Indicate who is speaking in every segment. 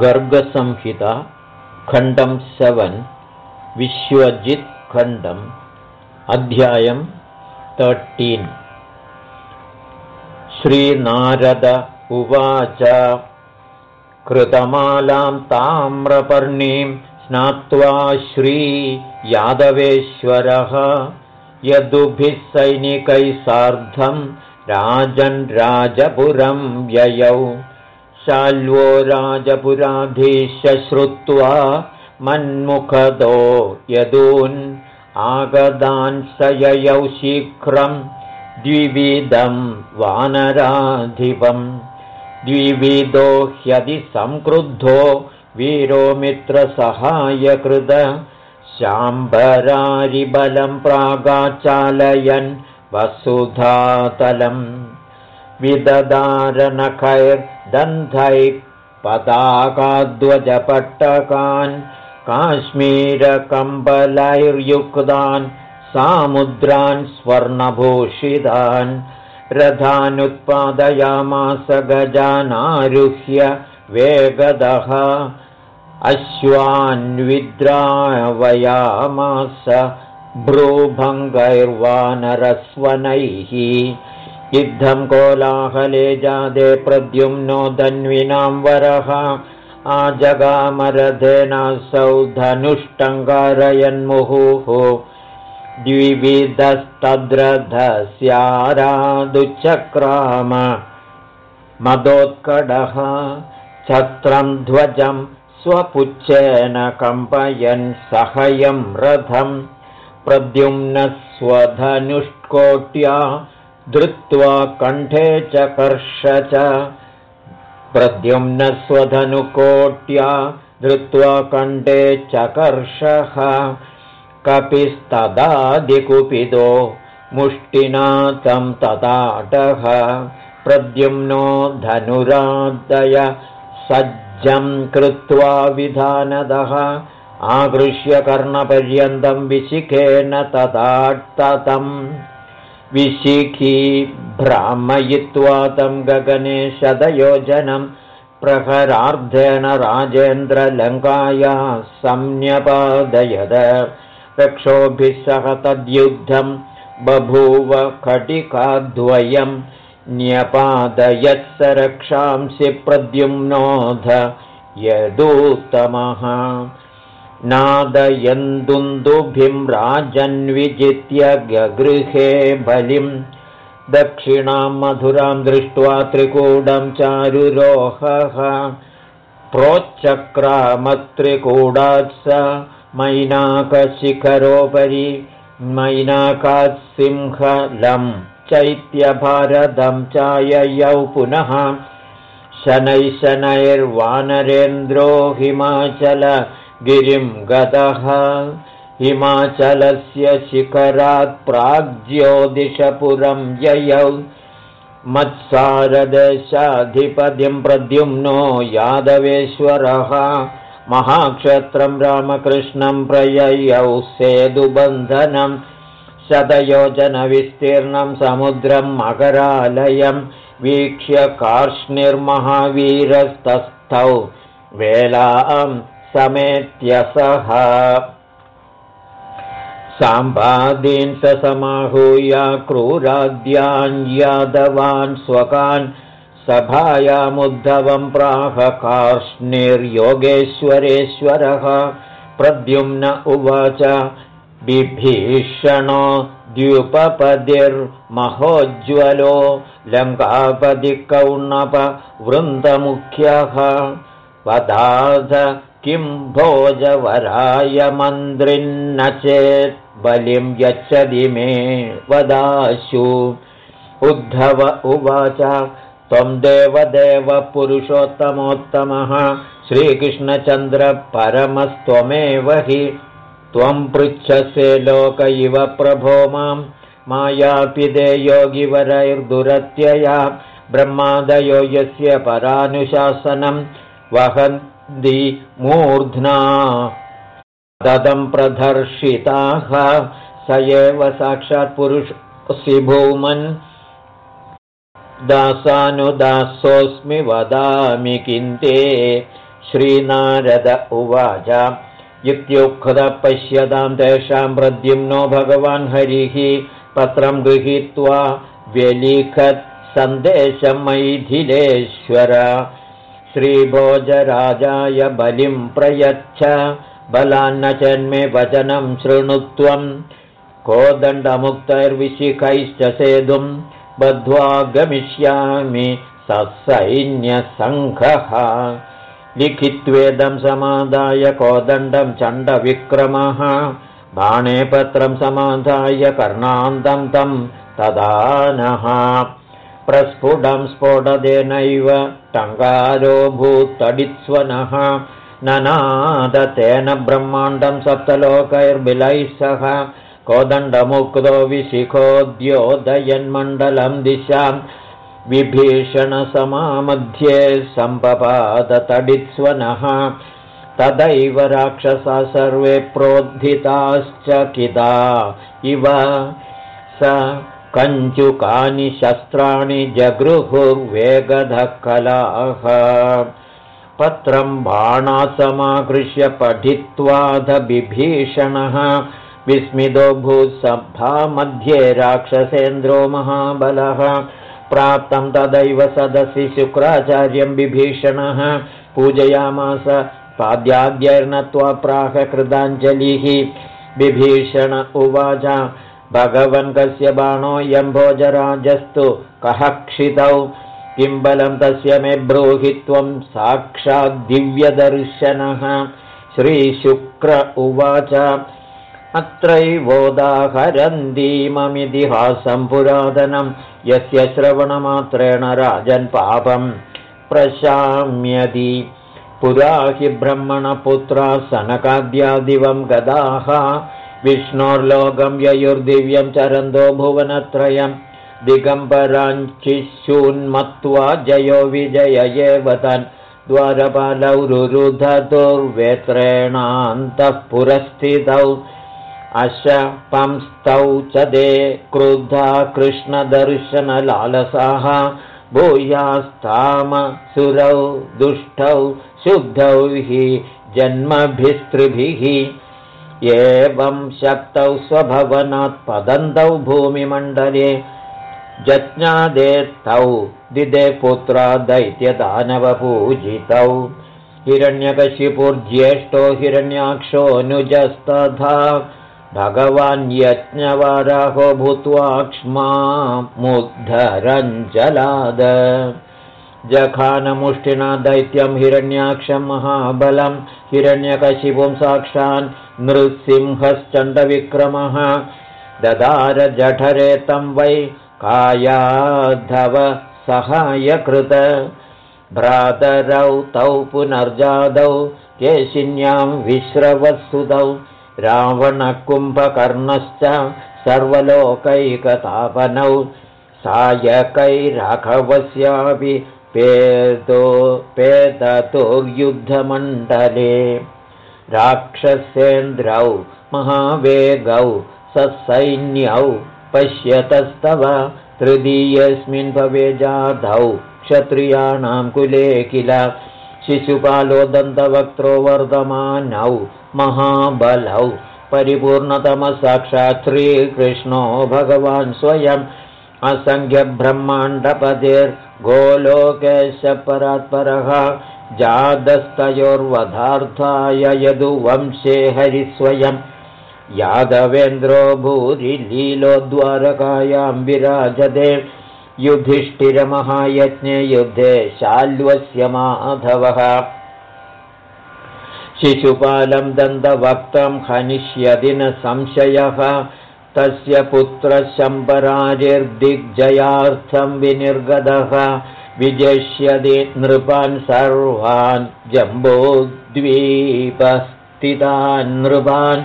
Speaker 1: गर्गसंहिता खण्डं सेवन् विश्वजित्खण्डम् अध्यायं तर्टीन् श्रीनारद उवाच कृतमालां ताम्रपर्णीं स्नात्वा श्रीयादवेश्वरः यदुभिः सैनिकैः सार्धं राजन् राजपुरं ययौ शाल्वो राजपुराधीश श्रुत्वा मन्मुखदो यदून् आगदान् स ययौ शीघ्रं द्विविधं वानराधिपम् द्विविधो ह्यदि संक्रुद्धो वीरो मित्रसहायकृत शाम्बरारिबलं प्रागाचालयन् वसुधातलम् विददारनखैर्दन्धैः पताकाध्वजपट्टकान् काश्मीरकम्बलैर्युक्तान् सामुद्रान् स्वर्णभूषितान् रथानुत्पादयामास गजानारुह्य वेगदः अश्वान्विद्रावयामास भ्रूभङ्गैर्वानरस्वनैः युद्धं कोलाहले जादे प्रद्युम्नो धन्विनां वरः। आजगामरधेनासौ धनुष्टङ्गारयन्मुहुः द्विविधस्तद्रथस्यारादुचक्राम। मदोत्कडः छत्रं ध्वजं स्वपुच्छेन कम्पयन् सहयं रथं प्रद्युम्नस्वधनुष्कोट्या धृत्वा कण्ठे च कर्ष च। प्रद्युम्नस्वधनुकोट्या धृत्वा कण्ठे चकर्षः कपिस्तदादिकुपिदो मुष्टिना तं तदाटः। प्रद्युम्नो धनुरादय सज्जं कृत्वा विधानदः। आकृष्य कर्णपर्यन्तं विशिखेन तदाट्ततम् विशिखी भ्रामयित्वा तं गगने शतयोजनं प्रहरार्धेन राजेन्द्रलङ्काया संन्यपादयद रक्षोभिः सह तद्युद्धं बभूव कटिकाद्वयं न्यपादयत् स रक्षांसि प्रद्युम्नोध यदूत्तमः नादयन्दुन्दुभिं राजन्विजित्य गगृहे बलिं। दक्षिणां मधुरां दृष्ट्वा त्रिकूडं चारुरोहः। प्रोच्चक्रामत्रिकूडात् स मैनाकशिखरोपरि मैनाकात् सिंहलं चैत्यभारतं चाययौ पुनः। शनैः शनैर्वानरेन्द्रो हिमाचलगिरिं गतः हिमाचलस्य शिखरात् प्राग्ज्योतिषपुरं ययौ। मत्सारदेशाधिपतिं प्रद्युम्नो यादवेश्वरः। महाक्षत्रं रामकृष्णं प्रययौ सेदुबन्धनं। शतयोजनविस्तीर्णं समुद्रं मकरालयं वीक्ष्य कार्ष्णिर्महावीरस्तस्थौ। वेलां समेत्यसः। साम्बादीन् स समाहूय क्रूराद्यान् यादवान् स्वकान् सभायामुद्धवं कार्ष्णिर्योगेश्वरेश्वरः प्रद्युम्न उवाच बिभीषणो द्युपपदिर्महोज्ज्वलो लङ्कापदिकौण्णपवृन्दमुख्यः वदाध किं भोजवराय मन्त्रिन्न चेत् बलिं यच्छति मे वदाशु। उद्धव उवाच त्वं देवदेव पुरुषोत्तमोत्तमः श्रीकृष्णचन्द्रपरमस्त्वमेव हि। त्वं पृच्छसे लोक इव प्रभो मां। मायापिदे योगिवरैर्दुरत्यया। ब्रह्मादयो यस्य परानुशासनं। वहन्ति मूर्ध्ना ददं प्रदर्शिताः स एव साक्षात् पुरुषसि भूमन् दासानुदासोऽस्मि वदामि किन्ते? श्रीनारद उवाच। इत्युक्तपश्यतां तेषां प्रद्युम्नो भगवान् हरिः। पत्रं गृहीत्वा व्यलिखत् सन्देशं मैथिलेश्वर श्रीभोजराजाय बलिं प्रयच्छ। बलान्न चन्मे वचनं शृणुत्वम् कोदण्डमुक्तैर्विशिखैश्च सेतुं बद्ध्वा गमिष्यामि ससैन्यसङ्घः लिखित्वेदं समादाय कोदण्डं चण्डविक्रमः। बाणे पत्रं समाधाय कर्णान्तं तं तदा नः प्रस्फुटं स्फोटदेनैव टङ्गारो ननाद तेन ब्रह्माण्डं सप्तलोकैर्बिलैः सह कोदण्डमुक्तो विशिखोद्योदयन्मण्डलं दिशां विभीषणसमामध्ये सम्पपादतडित्स्वनः तदैव राक्षसा सर्वे प्रोद्धिताश्च किदा इव स कञ्चुकानि शस्त्राणि जगृहुर्वेगधकलाः पत्रं बाणासमाकृष्य पठित्वाध बिभीषणः विस्मितो मध्ये राक्षसेन्द्रो महाबलः। प्राप्तं तदैव सदसि शुक्राचार्यं विभीषणः। पूजयामास पाद्याद्यैर्नत्वा प्राहकृताञ्जलिः विभीषण उवाच भगवन् कस्य बाणोऽयम्भोजराजस्तु कः क्षितौ? किं बलं तस्य मे ब्रूहि त्वं साक्षाद्दिव्यदर्शनः श्रीशुक्र उवाच। अत्रैवोदाहरन्तीममितिहासं पुरातनं यस्य श्रवणमात्रेण राजन् पापं प्रशाम्यति पुरा हि ब्रह्मणपुत्रा सनकाद्यादिवं गदाः विष्णोर्लोकं ययुर्दिव्यं चरन्तो भुवनत्रयं दिगम्बराञ्चिशून्मत्वा जयो विजय एव तन् द्वारपालौ रुरुधतुर्वेत्रेणान्तः पुरस्थितौ अशपंस्तौ च दे क्रुद्धा कृष्णदर्शनलालसाः भूयास्तामसुरौ दुष्टौ शुद्धौ हि जन्मभिस्त्रिभिः एवं शक्तौ स्वभवनात् पदन्तौ भूमिमण्डले जज्ञादेत्तौ दिदे पुत्रा दैत्यदानवपूजितौ। हिरण्यकशिपुर्ज्येष्ठो हिरण्याक्षोऽनुजस्तथा भगवान् यज्ञवाराहो भूत्वाक्ष्मा मुद्धरञ्जलाद जखानमुष्टिना दैत्यं हिरण्याक्षं महाबलं। हिरण्यकशिपुं साक्षान् नृसिंहश्चण्डविक्रमः ददारजठरे तं वै कायाधव सहायकृत। भ्रातरौ तौ पुनर्जादौ केशिन्यां विश्रवत्सुतौ रावणकुम्भकर्णश्च सर्वलोकैकतापनौ सायकैराघवस्यापि पेदो पेदतोर्युद्धमण्डले राक्षसेन्द्रौ महावेगौ ससैन्यौ पश्यतस्तव तृतीयस्मिन् भवे जाधौ क्षत्रियाणां कुले किल शिशुपालो दन्तवक्त्रो वर्धमानौ महाबलौ परिपूर्णतमसाक्षात् श्रीकृष्णो भगवान् स्वयम् असङ्ख्यब्रह्माण्डपदेर्गोलोकेशपरात्परः जातस्तयोर्वधार्थाय यदुवंशे हरिस्वयम् यादवेन्द्रो भूरिलीलोद्वारकायां विराजते युधिष्ठिरमहायज्ञे युद्धे शाल्वस्य माधवः। शिशुपालं दन्तवक्तं हनिष्यदि न संशयः। तस्य पुत्रशम्बराजिर्दिग्जयार्थं विनिर्गतः विजेष्यदि नृपान् सर्वान् जम्बोद्वीपस्थितान् नृपान्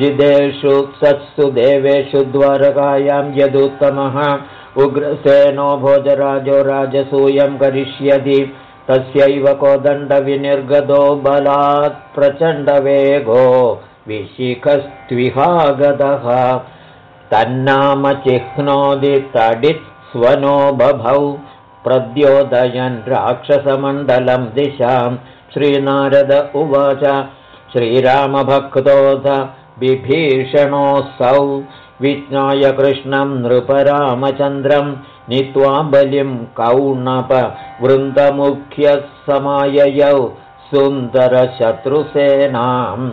Speaker 1: जिदेषु सत्सु देवेषु द्वारकायां यदुत्तमः उग्रसेनो भोजराजो राजसूयं करिष्यति तस्यैव कोदण्डविनिर्गतो बलात् प्रचण्डवेगो विशिखस्त्विहागतः तन्नामचिह्नोदि तडित्स्वनो बभौ प्रद्योदयन् राक्षसमण्डलं दिशां श्रीनारद उवाच श्रीरामभक्तोऽथ बिभीषणोऽसौ विज्ञाय कृष्णं नृपरामचन्द्रं नीत्वा बलिं कौणपवृन्दमुख्यः समाययौ सुन्दरशत्रुसेनाम्।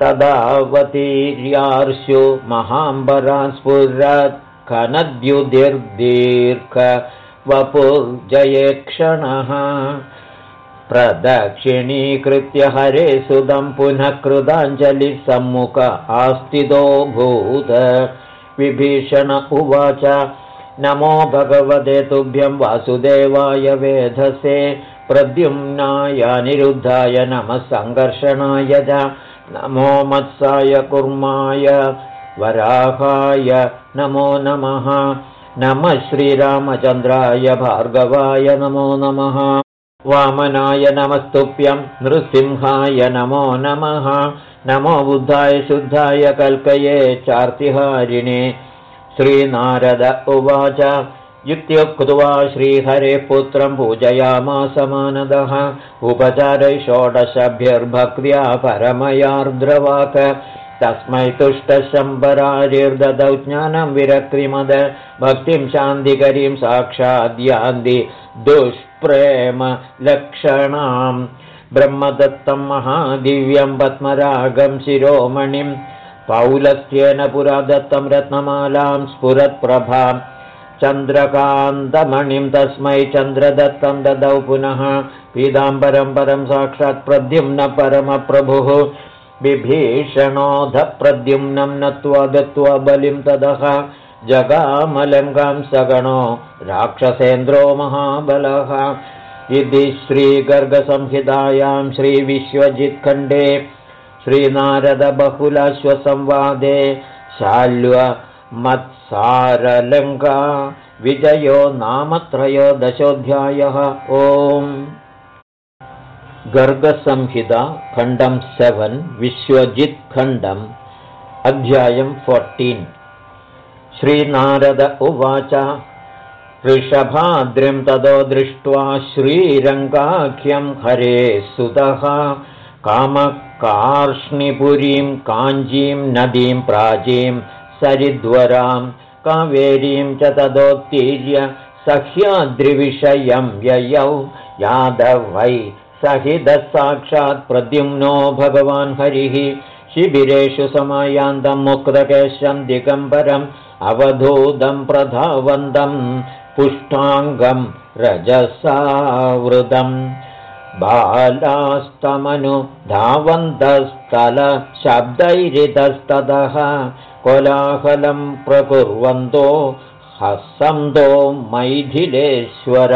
Speaker 1: तदावतीर्यार्षु महाम्बरान् स्फुरत् खनद्युदिर्दीर्घ वपुर्जयेक्षणः प्रदक्षिणीकृत्य हरे सुदं पुनः कृताञ्जलिसम्मुख आस्तितो भूत। विभीषण उवाच नमो भगवते तुभ्यं वासुदेवाय वेधसे प्रद्युम्नाय निरुद्धाय नमः सङ्घर्षणाय च नमो मत्साय कुर्माय वराहाय नमो नमः नमः श्रीरामचन्द्राय भार्गवाय नमो नमः। वामनाय नमस्तुभ्यं नृसिंहाय नमो नमः। नमो बुद्धाय शुद्धाय कल्कये चार्तिहारिणे। श्रीनारद उवाच। इत्युक्त्वा श्रीहरे पुत्रं पूजयामासमानदः। उपचारै षोडशभ्यर्भक्त्या परमयार्द्रवाक तस्मै तुष्टशम्बरारिर्ददौ ज्ञानं विरक्तिमद भक्तिं शान्तिकरीं साक्षाद्यान्ति दुष्प्रेम लक्षणाम्। ब्रह्मदत्तं महादिव्यं पद्मरागं शिरोमणिं पौलस्त्येन पुरा दत्तं रत्नमालां स्फुरत्प्रभाम् चन्द्रकान्तमणिं तस्मै चन्द्रदत्तं ददौ पुनः पीताम्बरं परं साक्षात् प्रद्युम्न परमप्रभुः बिभीषणोध प्रद्युम्नं नत्वा दत्त्वा बलिं तदः जगामलङ्गां सगणो राक्षसेन्द्रो महाबलः। इति श्रीगर्गसंहितायां श्रीविश्वजित्खण्डे श्रीनारदबहुलाश्वसंवादे शाल्वमत्सारलङ्का विजयो नामत्रयोदशोऽध्यायः। ओम् गर्गसंहिता खण्डं सेवन् विश्वजित्खण्डम् अध्यायं फोर्टीन् श्रीनारद उवाच ऋषभाद्रिं ततो दृष्ट्वा श्रीरङ्गाख्यं हरे सुतः कामकार्ष्णिपुरीं काञ्जीं नदीं प्राचीं सरिद्वरां कावेरीं च तदोत्तीर्य सह्याद्रिविषयं ययौ यादवै सहितः साक्षात् प्रद्युम्नो भगवान् हरिः। शिबिरेषु समायान्तं मुक्तकेशं दिगम्बरम् अवधूतं प्रधावन्तं पुष्टाङ्गं रजसावृतम्। बालास्तमनु धावन्तस्थलशब्दैरितस्ततः कोलाहलं प्रकुर्वन्तो हसन्तो मैथिलेश्वर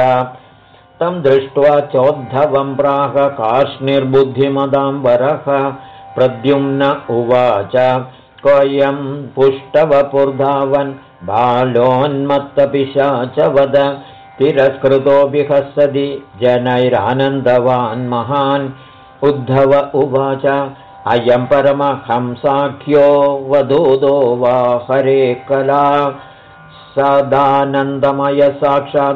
Speaker 1: तं दृष्ट्वा चोद्धवं प्राह कार्ष्णिर्बुद्धिमदां वरः प्रद्युम्न उवाच कोऽयं पुष्टवपुर्धावन् बालोन्मत्तपिशा च वद तिरस्कृतोऽपि हसति जनैरानन्दवान् महान् उद्धव उवाच अयं परमहंसाख्यो वधूदो वा हरे कला सदानन्दमय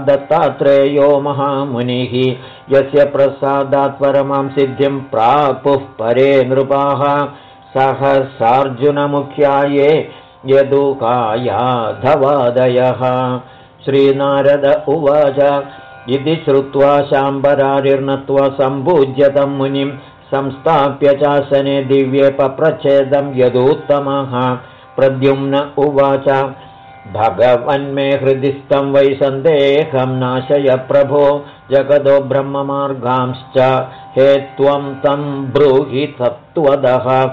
Speaker 1: दत्तात्रेयो महामुनिः। यस्य प्रसादात् परमां सिद्धिं प्रापुः परे नृपाः। सहसार्जुनमुख्याये यदुकायाधवादयः। श्रीनारद उवाच इति श्रुत्वा शाम्बरारिर्नत्वा सम्पूज्यतं मुनिं संस्थाप्य चासने दिव्ये पप्रच्छेदं यदुत्तमः। प्रद्युम्न उवाच भगवन्मे हृदिस्थं वै सन्देहं नाशय प्रभो जगदो ब्रह्ममार्गांश्च। हे त्वं तं ब्रूहि तत्त्वदः।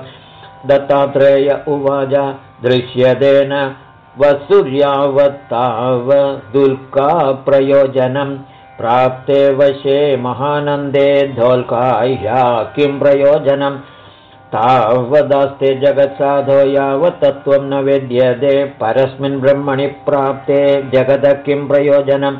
Speaker 1: दत्तात्रेय उवाच दृश्यतेन वसुर्यावत्तावदुल्काप्रयोजनं प्राप्ते वशे महानन्दे धोल्काह्या किं प्रयोजनं तावदस्ते जगत्साधो यावत्तत्त्वं न वेद्यते परस्मिन् ब्रह्मणि प्राप्ते। जगतः किं प्रयोजनम्?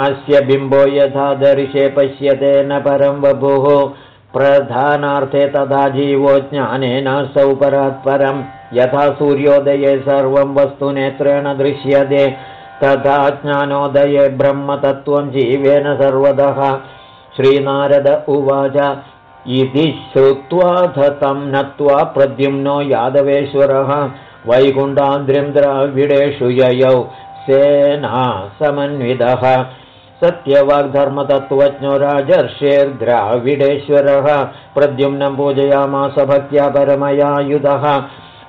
Speaker 1: अस्य बिम्बो यथा दर्शे पश्यते न परं वपुः। प्रधानार्थे तथा जीवो ज्ञानेनासौ परात् परं यथा सूर्योदये सर्वं वस्तु नेत्रेण दृश्यते तथा ज्ञानोदये ब्रह्मतत्त्वं जीवेन सर्वतः श्रीनारद उवाच इति श्रुत्वा धतं नत्वा प्रद्युम्नो यादवेश्वरः वैकुण्ठाद्रिं द्राविडेषु ययौ सेना समन्वितः सत्यवाग्धर्मतत्त्वज्ञो राजर्षेर्द्राविडेश्वरः प्रद्युम्नं पूजयामास भक्त्या परमयायुधः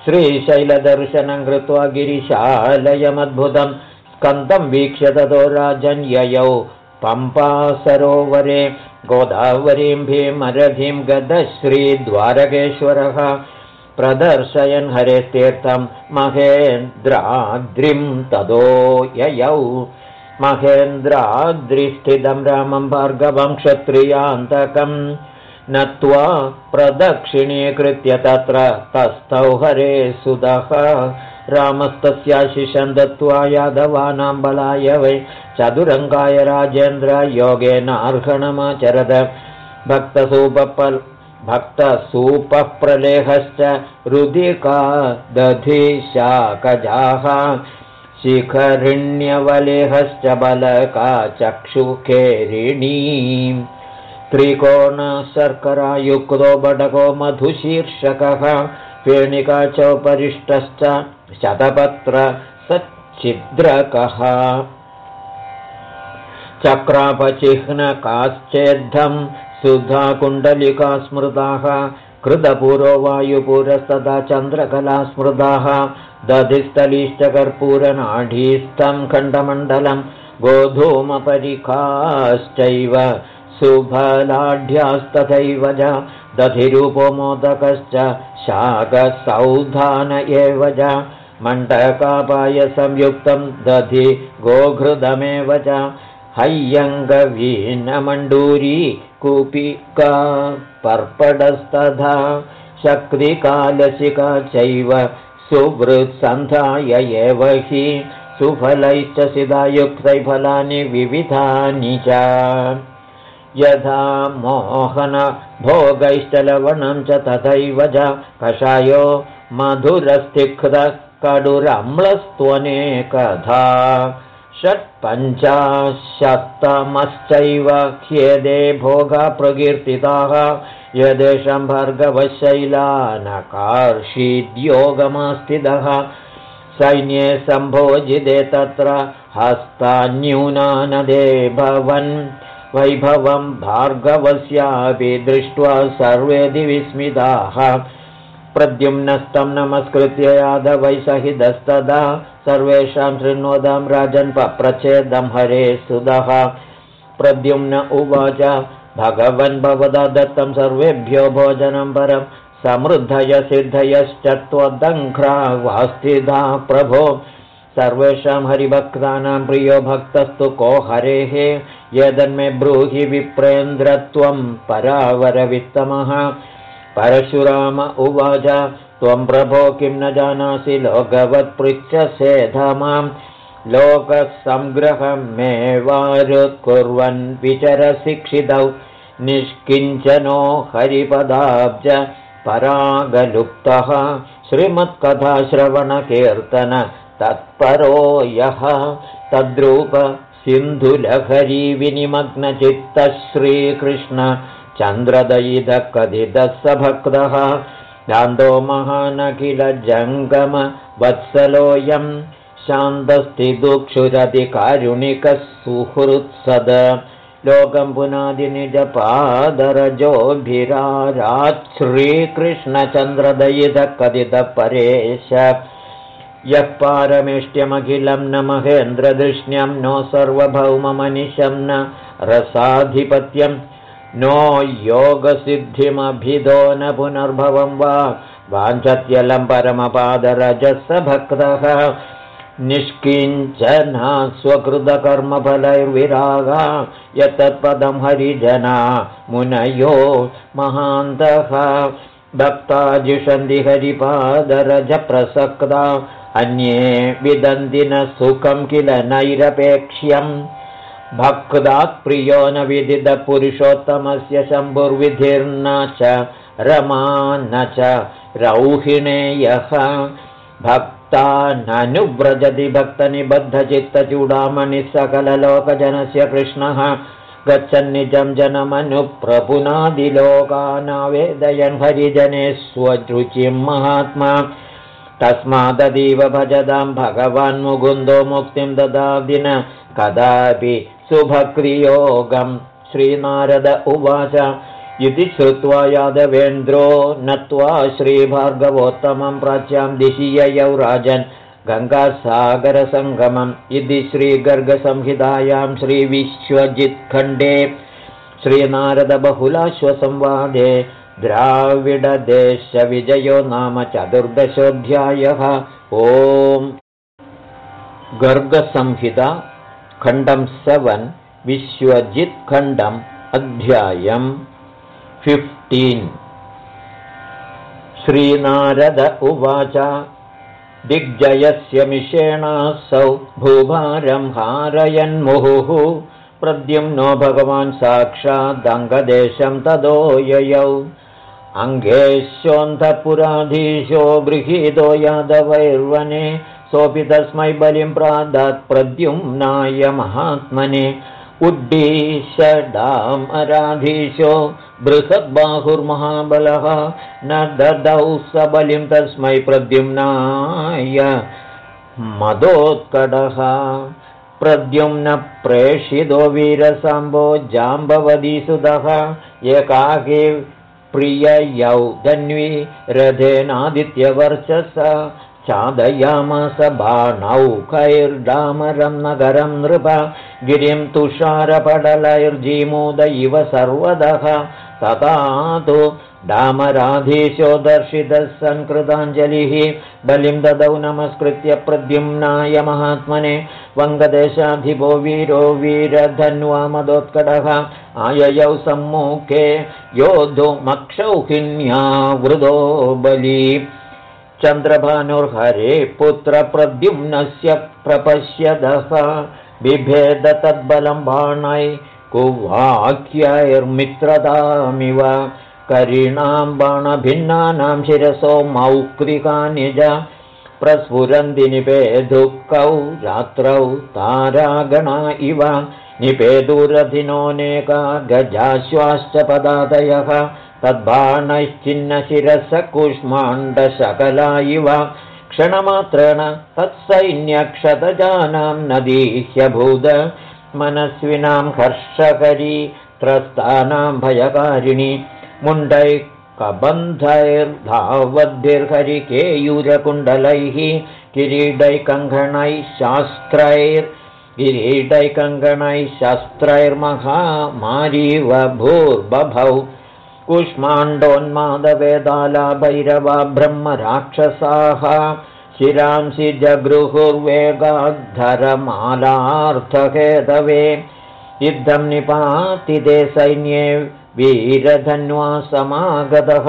Speaker 1: श्रीशैलदर्शनं कृत्वा गिरिशालयमद्भुतं स्कन्दं वीक्ष्य ततो राजन्ययौ पम्पासरोवरे गोदावरीं भीमरथिं गदश्रीद्वारकेश्वरः प्रदर्शयन् हरेस्तीर्थं महेन्द्राद्रिं ततो ययौ। महेन्द्राद्रिस्थितं रामं भार्गवं क्षत्रियान्तकम् नत्वा प्रदक्षिणीकृत्य तत्र तस्थौ हरे सुदः रामस्तस्याशिषं दत्त्वा यादवानां बलाय वै चतुरङ्गाय राजेन्द्र योगेनार्हणमाचरद भक्तसूपपल् भक्तसूपः प्रलेहश्च रुदिका दधिशाकजाः शिखरिण्यवलेहश्च बलका चक्षुखेरिणी त्रिकोणशर्करायुक्तो बडको मधुशीर्षकः। फेणिका चोपरिष्टश्च शतपत्र सच्छिद्रकः चक्रापचिह्नकाश्चेद्धं सुधाकुण्डलिका स्मृताः कृतपुरो वायुपुरस्तदा चन्द्रकला स्मृताः दधिस्थलीश्च कर्पूरनाढीस्थं खण्डमण्डलं गोधूमपरिखाश्चैव सुफलाढ्यास्तथैव च दधिरूपो मोदकश्च शाकसौधान एव च मण्डकापायसंयुक्तं दधि गोघृतमेव च हैयङ्गवीनमण्डूरी कूपिका पर्पडस्तथा शक्तिकालशिका चैव सुवृत्सन्धाय एव हि सुफलैश्च सिदायुक्तैफलानि विविधानि च। यथा मोहनभोगैश्च लवणं च तथैव च कषायो मधुरस्तिक्तः कडुरम्लस्त्वनेकधा षट्पञ्चाशत्तमश्चैव ह्येदे भोगा प्रकीर्तिताः यदेषां भार्गवशैलानकार्षीद्योगमास्थितः सैन्ये सम्भोजिते तत्र हस्तान्यूनानदे भवन्। वैभवं भार्गवस्यापि दृष्ट्वा सर्वेऽधि विस्मिताः प्रद्युम्नस्तं नमस्कृत्य यादवै सहितस्तदा सर्वेषां शृण्वतां राजन् पप्रच्छेदं हरे सुदः प्रद्युम्न उवाच भगवन् भवदा दत्तं सर्वेभ्यो भोजनं परं समृद्धय सिद्धयश्च वास्तिधा प्रभो। सर्वेषां हरिभक्तानां प्रियो भक्तस्तु को हरेः। यदन्मे ब्रूहि विप्रेन्द्रत्वं परावरवित्तमः परशुराम उवाच त्वं प्रभो किं न जानासि लोकवत्पृच्छसे मां लोकसङ्ग्रहमेवारुत्कुर्वन् विचरशिक्षितौ निष्किञ्चनो हरिपदाब्ज परागलुप्तः। श्रीमत्कथाश्रवणकीर्तन तत्परो यः। तद्रूप सिन्धुलहरीविनिमग्नचित्तः श्रीकृष्ण चन्द्रदयितः कथितः स भक्तः दान्तो महानखिलजङ्गमवत्सलोऽयं शान्तस्थिदुक्षुरतिकारुणिकः सुहृत्सद लोकं पुनादिनिजपादरजोभिरारात् श्रीकृष्णचन्द्रदयितः कथितः परेश यः पारमेष्ट्यमखिलं न महेन्द्रदृश्यं नो सर्वभौममनिशं न रसाधिपत्यं नो योगसिद्धिमभिधो न पुनर्भवं वा वाञ्छत्यलं परमपादरजस भक्तः निष्किञ्चना स्वकृतकर्मफलैर्विरागा यत्तत्पदं हरिजना मुनयो महान्तः। भक्ता जिषन्ति हरिपादरजप्रसक्ता अन्ये विदन्ति न सुखं किल नैरपेक्ष्यम् भक्तात् प्रियो न विदितपुरुषोत्तमस्य शम्भुर्विधिर्न च रमा न च रौहिणेयः भक्ता ननुव्रजति भक्तनिबद्धचित्तचूडामणिः सकललोकजनस्य कृष्णः। गच्छन्निजं जनमनुप्रपुनादिलोकानावेदयन् हरिजने स्वरुचिं महात्मा तस्मादतीव भजतां भगवान् मुकुन्दो मुक्तिं ददादिन। कदापि शुभक्रियोगं श्रीनारद उवाच। इति श्रुत्वा यादवेन्द्रो नत्वा श्रीभार्गवोत्तमं प्राच्यां दिशि ययौ राजन्। गङ्गासागरसङ्गमम् इति श्रीगर्गसंहितायां श्रीविश्वजित्खण्डे। श्रीनारदबहुलाश्वसंवादे द्राविडदेशविजयो नाम चतुर्दशोऽध्यायः। ओम्। गर्गसंहिता खण्डं सवन् विश्वजित्खण्डम् अध्यायम्। फिफ्टीन्। श्रीनारद उवाच दिग्जयस्य मिषेणासौ भूभारं हारयन्मुहुः प्रद्युम्नो भगवान् साक्षादङ्गदेशं तदो ययौ अङ्गेश्योऽन्धपुराधीशो गृहीतो यादवैर्वने सोऽपि तस्मै बलिं प्रादात् प्रद्युम्नाय महात्मने। उड्डीषडामराधीशो बृहद्बाहुर्महाबलः न ददौ स बलिं तस्मै प्रद्युम्नाय मदोत्कडः प्रद्युम्न प्रेषितो वीरसाम्बो जाम्बवदीसुतः एकाकी प्रिययौ धन्वी रथेनादित्यवर्चस चादयामास बाणौखैर्डामरं नगरं नृप गिरिं तुषारपटलैर्जीमोद इव सर्वदः तथा तु डामराधीशो दर्शितः सङ्कृताञ्जलिः बलिं ददौ नमस्कृत्य प्रद्युम्नाय महात्मने वङ्गदेशाधिपो वीरो वीरधन्वामदोत्कटः आययौ सम्मुखे योद्धुमक्षौहिन्या वृदो बली। चन्द्रभानुर्हरे पुत्रप्रद्युम्नस्य प्रपश्यदः। बिभेद तद्बलं बाणै कुवाक्यैर्मित्रतामिव करीणां बाणभिन्नानां शिरसो मौक्रिकानि च प्रस्फुरन्ति निपेदुःखौ रात्रौ तारागणा इव निपेदुरधिनोऽनेका गजाश्वाश्च पदादयः तद्बाणैश्चिन्नशिरसकुष्माण्डशकला इव क्षणमात्रेण तत्सैन्यक्षतजानां नदीह्यभूद। मनस्विनां हर्षकरी त्रस्तानां भयकारिणि। मुण्डैः कबन्धैर्धावद्भिर्हरिकेयूरकुण्डलैः किरीटैकङ्कणैः शास्त्रैर्किरीटैकङ्कणैः शास्त्रैर्महामारीव भूर्बभौ कुष्माण्डोन्मादवेदाला भैरवा ब्रह्मराक्षसाः शिरांसि जगृहुर्वेगाद्धरमालार्थकेतवे युद्धं निपातिते सैन्ये वीरधन्वा समागतः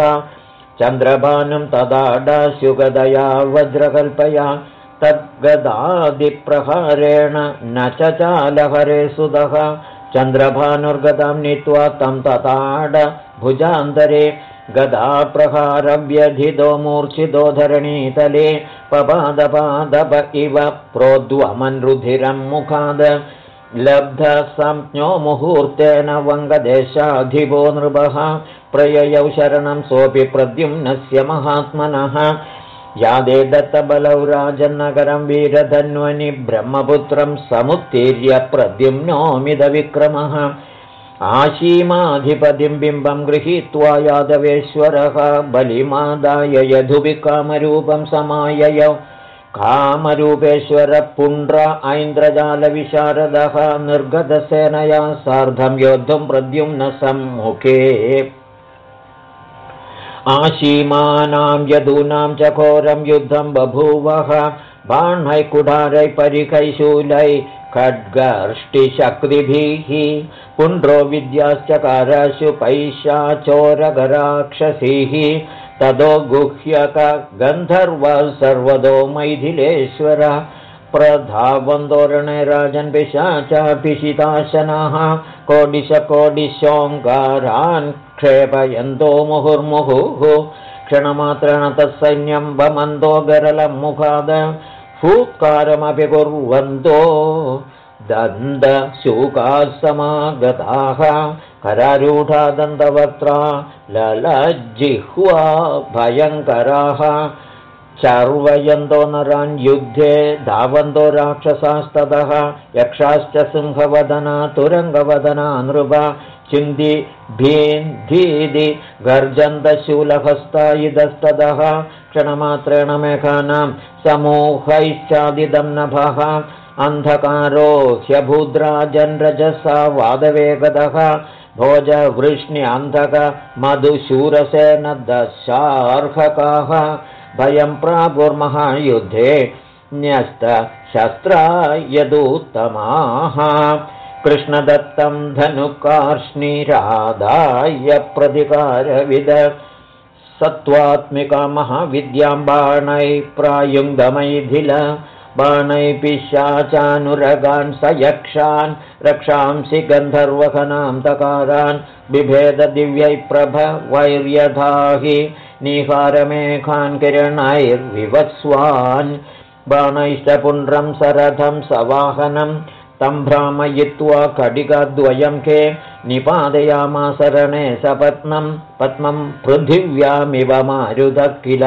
Speaker 1: चन्द्रभानुं तदाडास्युगदया वज्रकल्पया तद्गदादिप्रहारेण न च चालहरे सुतः चन्द्रभानुर्गदां नीत्वा तं तताड भुजान्तरे गदाप्रहारव्यधितो मूर्च्छितो धरणीतले पपादपादप इव प्रोद्वमन्रुधिरं मुखाद। लब्धसंज्ञो मुहूर्तेन वङ्गदेशाधिपो नृपः। प्रययौ शरणं सोऽपि प्रद्युम्नस्य महात्मनः यादे दत्तबलौ राजन्नगरं वीरधन्वनि ब्रह्मपुत्रं समुत्तीर्य प्रद्युम्नोमिदविक्रमः। आशीमाधिपतिं बिम्बं गृहीत्वा यादवेश्वरः बलिमादाय यधुभिकामरूपं समाययौ। कामरूपेश्वरपुण्ड्र ऐन्द्रजालविशारदः निर्गतसेनया सार्धं योद्धुं प्रद्युम्न सम्मुखे आशीमानां यदूनां चकोरं युद्धं बभूवः बाह्नैः कुडारैः परिकैशूलै खड्गर्ष्टिशक्तिभिः। पुण्ड्रो विद्याश्चकारशु पैशाचोरगराक्षसीः तदो गुह्यक गन्धर्व सर्वदो मैथिलेश्वर। प्रधावन्दोरणे राजन् पिशाचाभिषिताशनाः कोडिशकोडिशोऽङ्गारान् क्षेपयन्तो मुहुर्मुहुः क्षणमात्रेण तत्सैन्यं वमन्दो गरलं मुखाद फूत्कारमपि कुर्वन्तो दन्तशूकाः समागताः करारूढा दन्तवक्त्रा ललज्जिह्वा भयङ्कराः चर्वयन्तो नरान् युद्धे धावन्तो राक्षसास्ततः यक्षाश्च सिंहवदना तुरङ्गवदना नृप चिन्ति भीन्धीदि गर्जन्तशूलहस्ता इदस्ततः क्षणमात्रेण मेघानां समूहैश्चादिदं नभः अन्धकारो ह्यभूद्राजन्रजसा वादवेगदः भोजवृष्ण्यन्धक मधुशूरसेन दशार्हकाः भयं प्रागुर्महायुद्धे न्यस्तशस्त्रा यदुत्तमाः कृष्णदत्तं धनुकार्ष्णिरादाय प्रतिकारविद। सत्त्वात्मिका महाविद्यां बाणै प्रायुङ्गमैथिल। बाणै पिशाचानुरगान् स यक्षान् रक्षांसि गन्धर्वघनान्तकारान्। बिभेददिव्यै प्रभ वैर्यधाहि निहारमेघान् किरणैर्विवस्वान् बाणैश्च पुण्ड्रं सरथं सवाहनं तं भ्रामयित्वा खडिकाद्वयं के निपादयामासरणे सपत्नं पद्मं पृथिव्यामिव मारुदः किल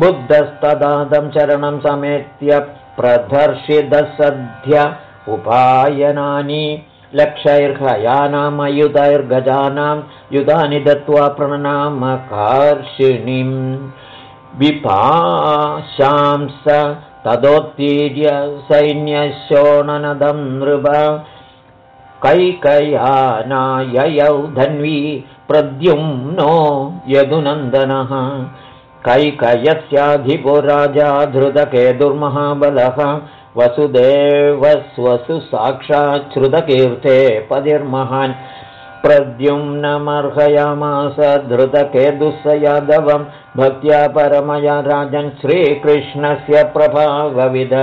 Speaker 1: बुद्धस्तदादं चरणं समेत्य प्रदर्शितसद्य उपायनानि लक्षैर्हयानामयुधैर्गजानां युधानि दत्त्वा प्रणनामकार्षिणीम् विपाशांस तदोत्तीर्य सैन्यशोणनदं नृप कैकयानाययौ धन्वी प्रद्युम्नो यदुनन्दनः। कैकयस्याधिपो राजा धृतके दुर्महाबलः वसुदेवस्वसु साक्षाच्छ्रुतकीर्ते पदिर्महान् प्रद्युम्नमर्हयामास धृतकेतुः यादवं भक्त्या परमया राजन् श्रीकृष्णस्य प्रभावविद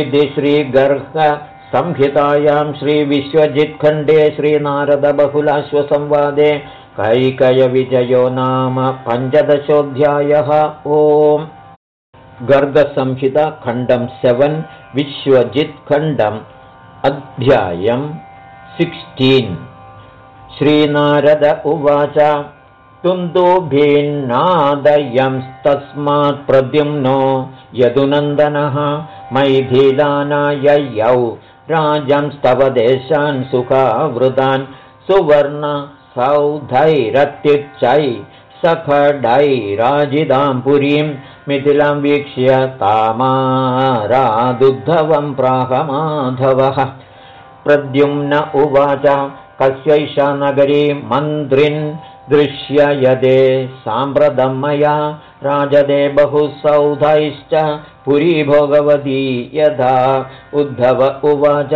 Speaker 1: इति श्रीगर्हसंहितायां श्रीविश्वजित्खण्डे श्रीनारदबहुलाश्वसंवादे कैकयविजयो नाम पञ्चदशोऽध्यायः। ओम् गर्गसंहिताखण्डं सेवन् विश्वजित्खण्डम् अध्यायम् सिक्स्टीन्। श्रीनारद उवाच तुन्दुभिन्नादयंस्तस्मात् प्रद्युम्नो यदुनन्दनः मैथिलानाययौ राजंस्तव देशान् सुखावृतान् सुवर्णसौधैरत्युच्चै सखडैराजिदां पुरीं मिथिलां वीक्ष्य तामारादुद्धवं प्राहमाधवः। प्रद्युम्न उवाच कस्यैषा नगरी मन्त्रिन् दृश्ययदे साम्प्रतं मया राजदे बहुसौधैश्च पुरी भोगवती यथा उद्धव उवाच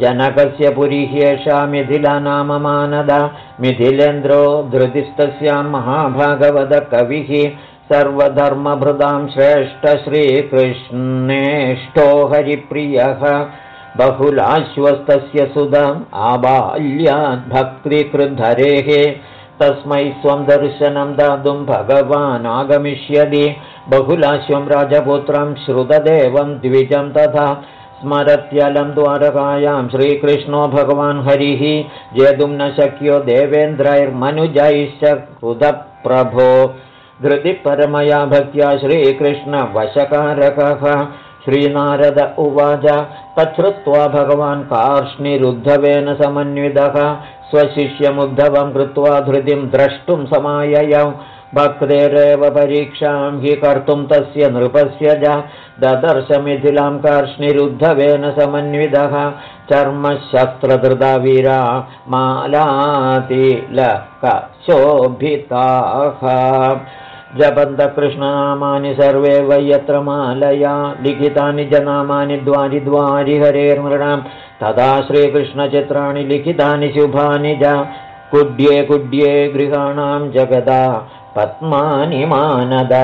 Speaker 1: जनकस्य पुरी ह्येषा मिथिला नाम मानद। मिथिलेन्द्रो धृतिस्तस्यां महाभागवतकविः सर्वधर्मभृदां श्रेष्ठ श्रीकृष्णेष्ठो हरिप्रियः बहुलाश्वस्तस्य सुधम् आबाल्याद्भक्तिकृद्धरेः तस्मै स्वं दर्शनं दातुं भगवान् आगमिष्यति बहुलाश्वं राजपुत्रं श्रुतदेवं द्विजं तथा स्मरत्यलं द्वारकायां श्रीकृष्णो भगवान् हरिः। जेतुं न शक्यो देवेन्द्रैर्मनुजैश्च कृतप्रभो धृतिपरमया भक्त्या श्रीकृष्णवशकारकः श्रीनारद उवाच तच्छ्रुत्वा भगवान् कार्ष्णिरुद्धवेन समन्वितः। स्वशिष्यमुद्धवं कृत्वा धृतिं द्रष्टुं समाययौ। भक्तेरेव परीक्षां हि कर्तुं तस्य नृपस्य च। ददर्शमिथिलां कार्ष्णिरुद्धवेन समन्वितः। चर्मशस्त्रधृता वीरा मालातिलकशोभिताः जपन्तकृष्णनामानि सर्वे वै यत्र मालया लिखितानि च नामानि द्वारि द्वारि हरेर्मृणां तदा श्रीकृष्णचित्राणि लिखितानि शुभानि च। कुड्ये कुड्ये गृहाणां जगदा पद्मानि मानद।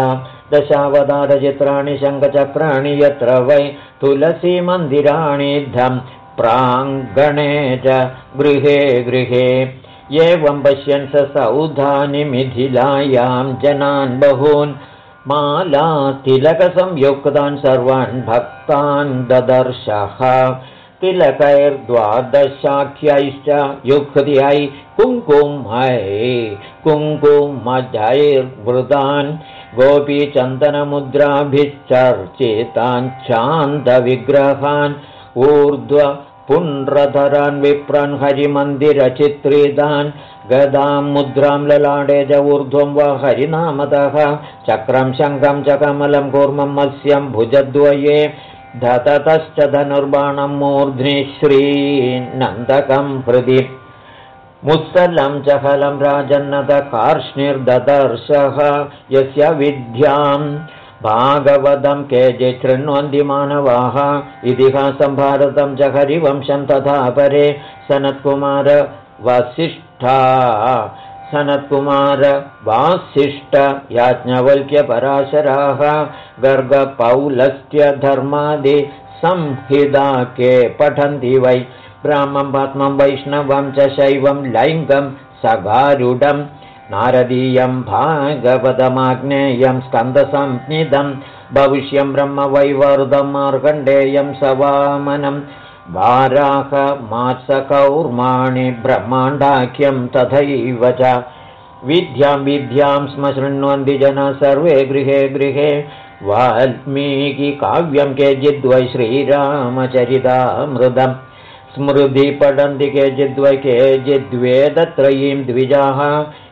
Speaker 1: दशावतारचित्राणि शङ्खचक्राणि यत्र वै तुलसीमन्दिराणि धं प्राङ्गणे च गृहे गृहे एवं पश्यन् स सौधानि मिथिलायां जनान् बहून् माला तिलकसंयुक्तान् सर्वान् भक्तान् ददर्शः। तिलकैर्द्वादशाख्यैश्च युक्त्यै कुङ्कुमै कुङ्कुमजैर्वृतान् गोपीचन्दनमुद्राभिश्चर्चिताञ्छान्तविग्रहान् ऊर्ध्व पुण्ड्रधरान् विप्रन् हरिमन्दिरचित्रितान् गदां मुद्रां ललाडे च ऊर्ध्वं वा हरिनामतः चक्रं शङ्खं च कमलं कूर्मं मत्स्यं भुजद्वये धततश्च धनुर्बाणं मूर्ध्नि श्रीनन्दकं हृदि मुत्सलं च हलं राजन्नदकार्ष्णिर्ददर्शः यस्य विद्यां भागवतं केचित् शृण्वन्ति मानवाः। इतिहासं भारतं च हरिवंशं तथा परे। सनत्कुमार वसिष्ठा। सनत्कुमार वासिष्ठ याज्ञवल्क्यपराशराः। गर्गपौलस्त्यधर्मादिसंहिता के पठन्ति वै। ब्राह्मं पद्मं वैष्णवं च शैवं लैङ्गं सगारुडं नारदीयं भागवतमाग्नेयं स्कन्दसंज्ञितं भविष्यं ब्रह्मवैवर्धं मार्कण्डेयं सवामनम् वाराहमात्सकौर्माणि ब्रह्माण्डाख्यं तथैव च। विद्यां विद्यां स्म शृण्वन्ति जना सर्वे गृहे गृहे वाल्मीकिकाव्यं केचिद्वै श्रीरामचरितामृदम् स्मृति पठन्ति केचिद्वै केचिद्वेदत्रयीं द्विजाः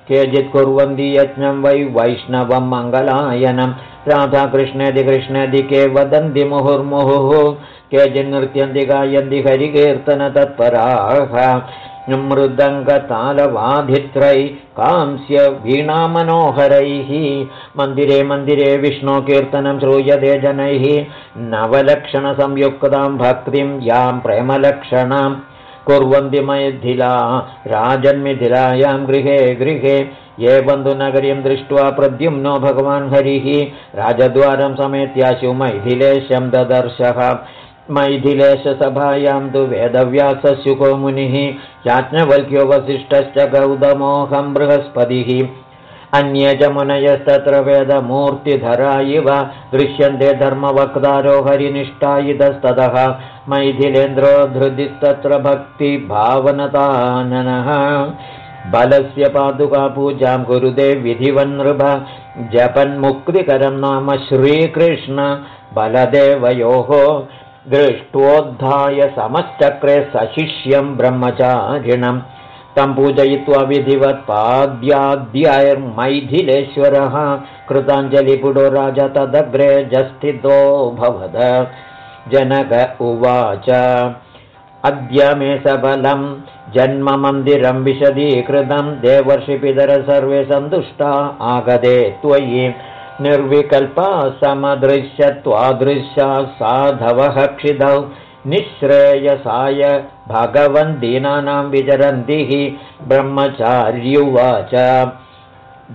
Speaker 1: केचित् कुर्वन्ति यज्ञं वै वैष्णवं मङ्गलायनं। राधाकृष्णेति कृष्णेति के वदन्ति मुहुर्मुहुः। केचिन्नृत्यन्ति गायन्ति हरिकीर्तनतत्पराः मृदङ्गतालवाधित्रै कांस्य वीणामनोहरैः। मन्दिरे मन्दिरे विष्णुकीर्तनं श्रूयते जनैः। नवलक्षणसंयुक्तां भक्तिं यां प्रेमलक्षणां कुर्वन्ति मैथिला। राजन्मिथिलायां गृहे गृहे। ये बन्धुनगरीं दृष्ट्वा प्रद्युम्नो भगवान् हरिः। राजद्वारं समेत्याशु मैथिलेशं ददर्शः। मैथिलेशसभायां तु वेदव्यासस्युको मुनिः। याज्ञवल्क्यो वसिष्ठश्च गौतमोऽहं बृहस्पतिः अन्ये च मुनयस्तत्र वेदमूर्तिधरा इव दृश्यन्ते धर्मवक्तारो हरिनिष्ठायितस्ततः मैथिलेन्द्रो धृतिस्तत्र भक्तिभावनताननः। बलस्य पादुकापूजां कुरुदे विधिवन्नृभ जपन्मुक्तिकरं नाम श्रीकृष्ण बलदेवयोः। दृष्ट्वोद्धाय समश्चक्रे सशिष्यं ब्रह्मचारिणं तं पूजयित्वा विधिवत्पाद्याद्यैर्मैथिलेश्वरः कृताञ्जलिपुडो राजा तदग्रे जस्थितो भवद। जनक उवाच अद्य मे सबलं जन्ममन्दिरं विशदीकृतं। देवर्षिपितर सर्वे सन्तुष्टा आगदे त्वयि। निर्विकल्पा समदृश्यत्वादृश्या साधवः क्षिधौ निःश्रेयसाय भगवन्दीनानां विचरन्ति ब्रह्मचार्युवाच।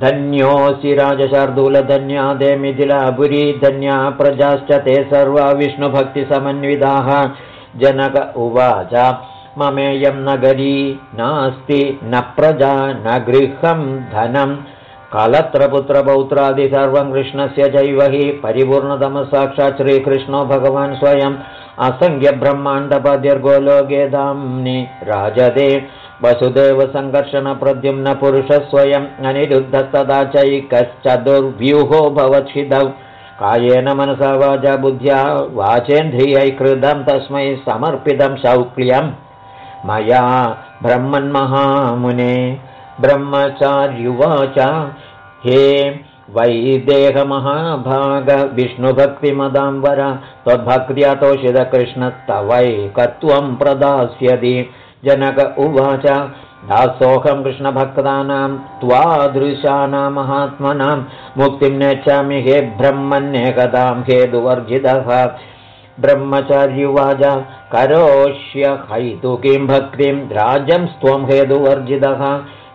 Speaker 1: धन्योऽसि राजशार्दूलधन्यादे मिथिलापुरी धन्या प्रजाश्च ते सर्वा विष्णुभक्तिसमन्विताः। जनक उवाच ममेयं नगरी नास्ति न प्रजा न गृहं धनम् कालत्रपुत्रपौत्रादि सर्वं कृष्णस्य चैव हि परिपूर्णतमः साक्षात् श्रीकृष्णो भगवान् स्वयम् असङ्ख्यब्रह्माण्डपद्यर्गोलोकेदाम्नि राजदे वसुदेवसङ्कर्षणप्रद्युम्नपुरुषस्वयम् अनिरुद्धस्तदा चैकश्चतुर्व्यूहो भवच्छिदौ। कायेन मनसा वाचा बुद्ध्या वाचेन्द्रियै कृतं तस्मै समर्पितं शौक्ल्यम्। मया ब्रह्मन्महामुने ब्रह्मचार्युवाच। हे वैदेहमहाभागविष्णुभक्तिमदां वर त्वद्भक्त्या तोषितकृष्णस्तवैकत्वं प्रदास्यति। जनक उवाच दासोऽहं कृष्णभक्तानां त्वादृशानां महात्मनां मुक्तिं नेच्छामि हे ब्रह्मन्येकदां हेतुवर्जितः ब्रह्मचार्युवाच करोष्य हैतुकीं भक्तिं राजं स्त्वं हेतुवर्जितः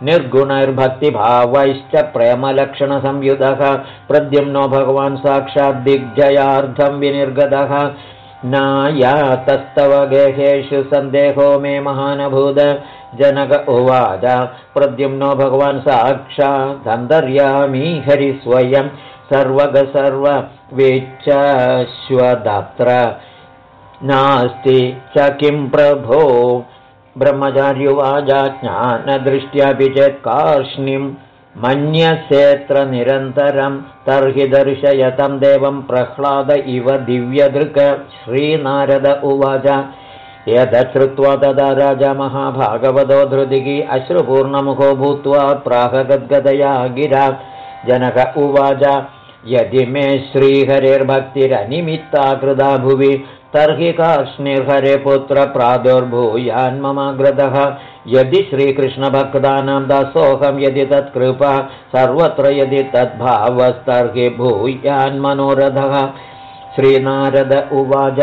Speaker 1: निर्गुणैर्भक्तिभावैश्च प्रेमलक्षणसंयुतः प्रद्युम्नो भगवान् साक्षाद्दिग्जयार्थं विनिर्गतः। नायातस्तव गेहेषु सन्देहो मे महानभूत जनक उवाच प्रद्युम्नो भगवान् साक्षादन्तर्यामी हरिस्वयं सर्वग सर्ववेच्छश्वदत्र नास्ति च किं प्रभो ब्रह्मचार्युवाजाज्ञानदृष्ट्यापि चेत् कार्ष्णिं मन्यस्येऽत्र निरन्तरं तर्हि दर्शयतं देवं प्रह्लाद इव दिव्यदृक् श्रीनारद उवाच। यदश्रुत्वा तदा राजा महाभागवतो धृतिः अश्रुपूर्णमुखो भूत्वा प्राहगद्गदया गिरा। जनक उवाच यदि मे श्रीहरेर्भक्तिरनिमित्ता कृदा भुवि तर्हि कार्ष्णिर्हरे पुत्र यदि श्रीकृष्णभक्तानां दासोऽहं यदि तत्कृपा सर्वत्र यदि तद्भावस्तर्हि भूयान्मनोरथः श्रीनारद उवाच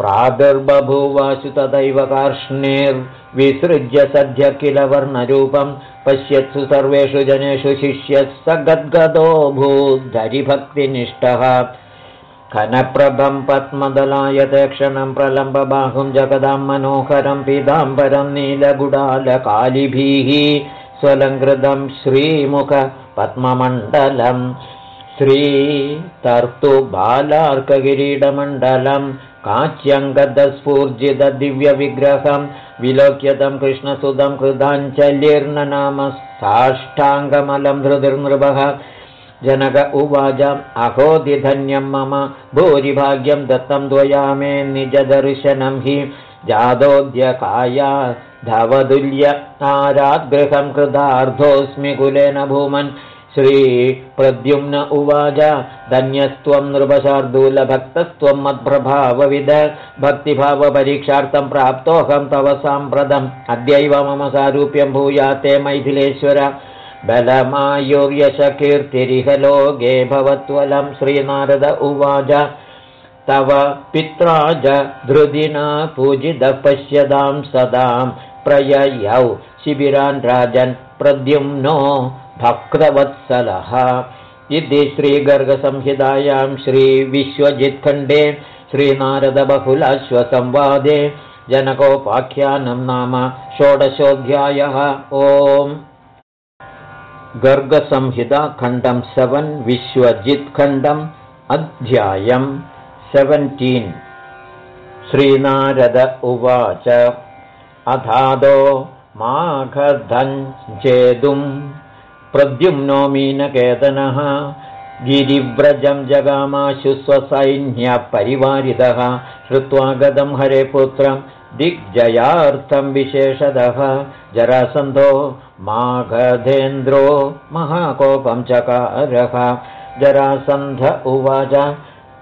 Speaker 1: प्रादुर्बभूवासु तदैव कार्ष्णेर्विसृज्य सद्य किल वर्णरूपं। पश्यत्सु सर्वेषु जनेषु शिष्यः स गद्गदो भूद्धरिभक्तिनिष्ठः खनप्रभं पद्मदलायते क्षणं प्रलम्बबाहुं जगदां मनोहरं पीताम्बरं नीलगुडालकालिभिः स्वलङ्कृतं श्रीमुख पद्ममण्डलं श्रीतर्तुबालार्कगिरीडमण्डलं काच्यङ्गदस्फूर्जितदिव्यविग्रहं विलोक्यतं कृष्णसुतं कृताञ्चल्यर्ननाम साष्टाङ्गमलं धृतिर्नृभः जनक उवाच अहोधिधन्यं मम भूरिभाग्यं दत्तं द्वया मे निजदर्शनं हि। जातोऽद्यकाया धवदुल्यताराद्गृहं कृतार्धोऽस्मि कुलेन भूमन्। श्रीप्रद्युम्न उवाच धन्यस्त्वं नृपशार्दूलभक्तस्त्वं मद्प्रभावविद भक्तिभावपरीक्षार्थं प्राप्तोऽहं तव साम्प्रतम्। अद्यैव मम सारूप्यं भूयाते मैथिलेश्वर बलमायुर्यशकीर्तिरिह लोके भवत्वलं श्रीनारद उवाच। तव पित्रा च धृदिना पूजितः पश्यतां सदां प्रययौ शिबिरान् राजन् प्रद्युम्नो भक्तवत्सलः। इति श्रीगर्गसंहितायां श्रीविश्वजित्खण्डे श्रीनारदबहुलाश्वसंवादे जनकोपाख्यानं नाम षोडशोऽध्यायः। ओम् गर्गसंहिताखण्डं सेवन् विश्वजित्खण्डम् अध्यायम् सेवन्टीन् श्रीनारद उवाच अधादो माघधञ्चेदुम् प्रद्युम्नो मीनकेतनः गिरिव्रजं जगामाशु स्वसैन्यपरिवारितः श्रुत्वा गतं हरे पुत्रं दिग्जयार्थं विशेषतः जरासन्धो माघधेन्द्रो महाकोपं चकारः। जरासन्ध उवाच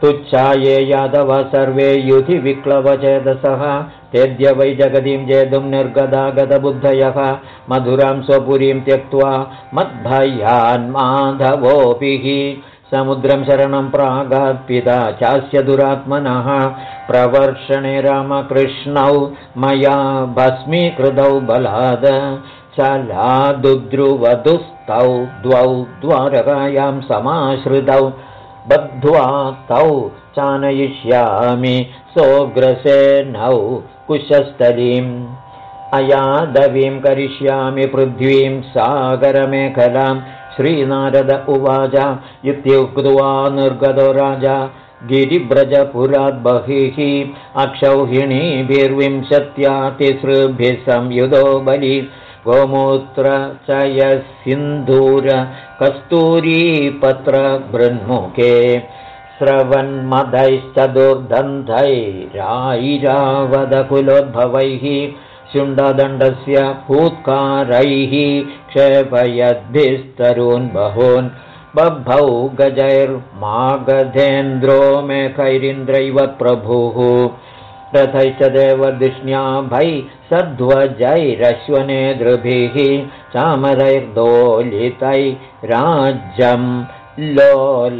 Speaker 1: तुच्छाये यादव सर्वे युधि विक्लवचेतसः तेद्य वै जगदीं जेतुं निर्गदागतबुद्धयः। मधुरां स्वपुरीं त्यक्त्वा मद्भयान्माधवोऽपि समुद्रं शरणं प्रागात्पिता चास्य दुरात्मनः। प्रवर्षणे रामकृष्णौ मया भस्मीकृतौ बलाद। चलादुद्रुवदुस्तौ द्वौ द्वारकायां समाश्रितौ। बद्ध्वा तौ चानयिष्यामि सोऽग्रसेनौ कुशस्थलीम्। अयादवीं करिष्यामि पृथ्वीं सागरमेखलां श्रीनारद उवाच इत्युक्त्वा निर्गतो राजा गिरिव्रजपुराद्बहिः अक्षौहिणीभिर्विंशत्यातिसृभिः संयुधो बलि गोमूत्रचयसिन्धूर कस्तूरीपत्रबृन्मुखे स्रवन्मधैश्चतुर्दन्धैरायिरावदकुलोद्भवैः शुण्डदण्डस्य फूत्कारैः क्षेपयद्भिस्तरून् बहून्। बभौ गजैर्मागधेन्द्रो मेखैरिन्द्रैव प्रभुः। रथैश्च देवधिष्ण्याभै सध्वजैरश्वनेदृभिः चामरैर्दोलितैराज्यं लोल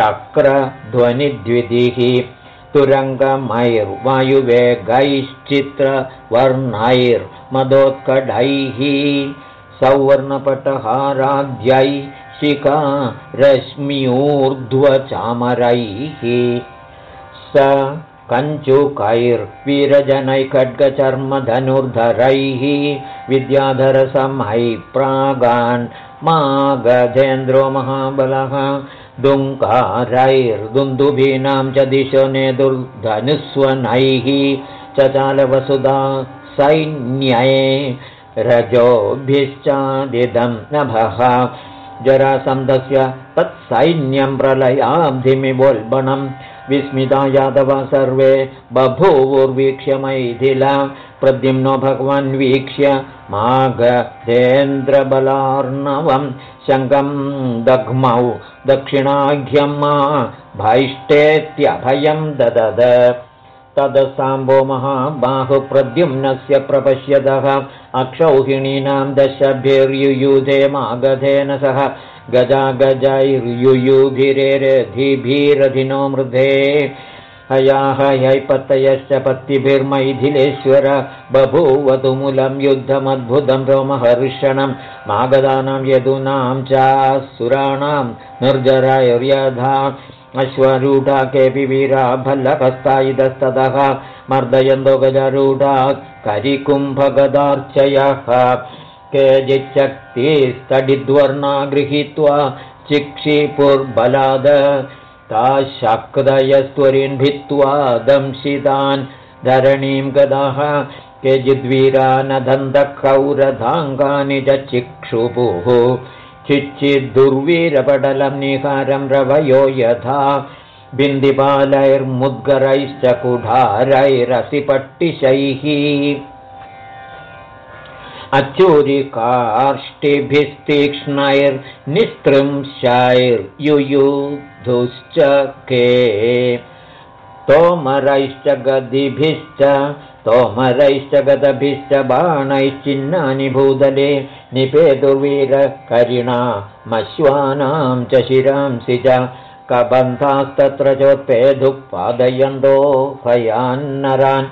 Speaker 1: चक्रध्वनिद्विधिः तुरङ्गमैर्वायुवेगैश्चित्रवर्णैर्मदोत्कढैः सौवर्णपटहाराद्यै शिखा रश्म्यूर्ध्वचामरैः स कञ्चुकैर्वीरजनैखड्गचर्मधनुर्धरैः विद्याधरसमैः प्रागान् मा गजेन्द्रो महाबलः दुङ्कारैर्दुन्दुभीनां च दिशो नेदुर्धनुस्वनैः चचालवसुधा सैन्ये रजोभिश्चादिदं नभः। जरासन्धस्य तत्सैन्यं प्रलयाब्धिमिवोल्बणं विस्मिता यादव सर्वे बभूवुर्वीक्ष्य मैथिला प्रद्युम्नो भगवान् वीक्ष्य माघेन्द्रबलार्णवं शङ्कं दग्मौ दक्षिणाघ्यं मा भैष्टेत्यभयं ददद तदसाम्बो महाबाहुप्रद्युम्नस्य प्रपश्यतः अक्षौहिणीनां दशभिर्युयुधे मागधेन सह गजा गजैर्युयुभिरेरधिभिरधिनो मृधे हयाहयैपतयश्च पत्तिभिर्मैथिलेश्वर बभूवतु मूलं युद्धमद्भुतं रोमहर्षणं मागधानां यदूनां चासुराणां निर्जरैर्यधा अश्वरूढा केऽपि वीरा भल्लहस्ता इतस्ततः मर्दयन्तो गजरूढा करिकुम्भगदार्चयः। केचिच्चक्तिस्तडिद्वर्णा गृहीत्वा चिक्षिपुर्बलाद ताशक्तयस्त्वरीन् भित्त्वा दंशितान् धरणीं गदाः। केचिद्वीरा च चिक्षुपुः चिच्चिद्दुर्वीरपटलं निहारं रवयो यथा। बिन्दिपालैर्मुद्गरैश्च कुढारैरसिपट्टिशैः अच्युरिकाष्टिभिस्तीक्ष्णैर्निस्तृंशैर्युयुधुश्च के। तोमरैश्च गदिभिश्च तोमरैश्च गदभिश्च बाणैश्चिह्नानि भूदले निपेदुर्वीरकरिणा मश्वानां च शिरांसि च कबन्धास्तत्र चोत्पेदुः पादयन्तो हयान्नरान्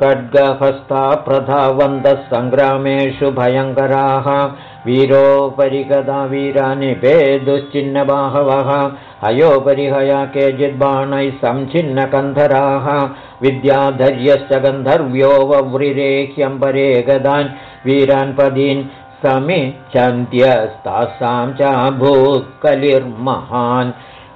Speaker 1: खड्गहस्ता प्रधावन्तः सङ्ग्रामेषु भयङ्कराः वीरोपरि गदा वीरानि भेदुश्चिन्नबाहवः हयोपरिहया केचिद्बाणैः संच्छिन्नकन्धराः विद्याधर्यश्च गन्धर्व्यो वव्रिरेह्यम्बरे गदान् वीरान् पदीन् समिच्छन्त्यस्तासां चाभूत्कलिर्महान्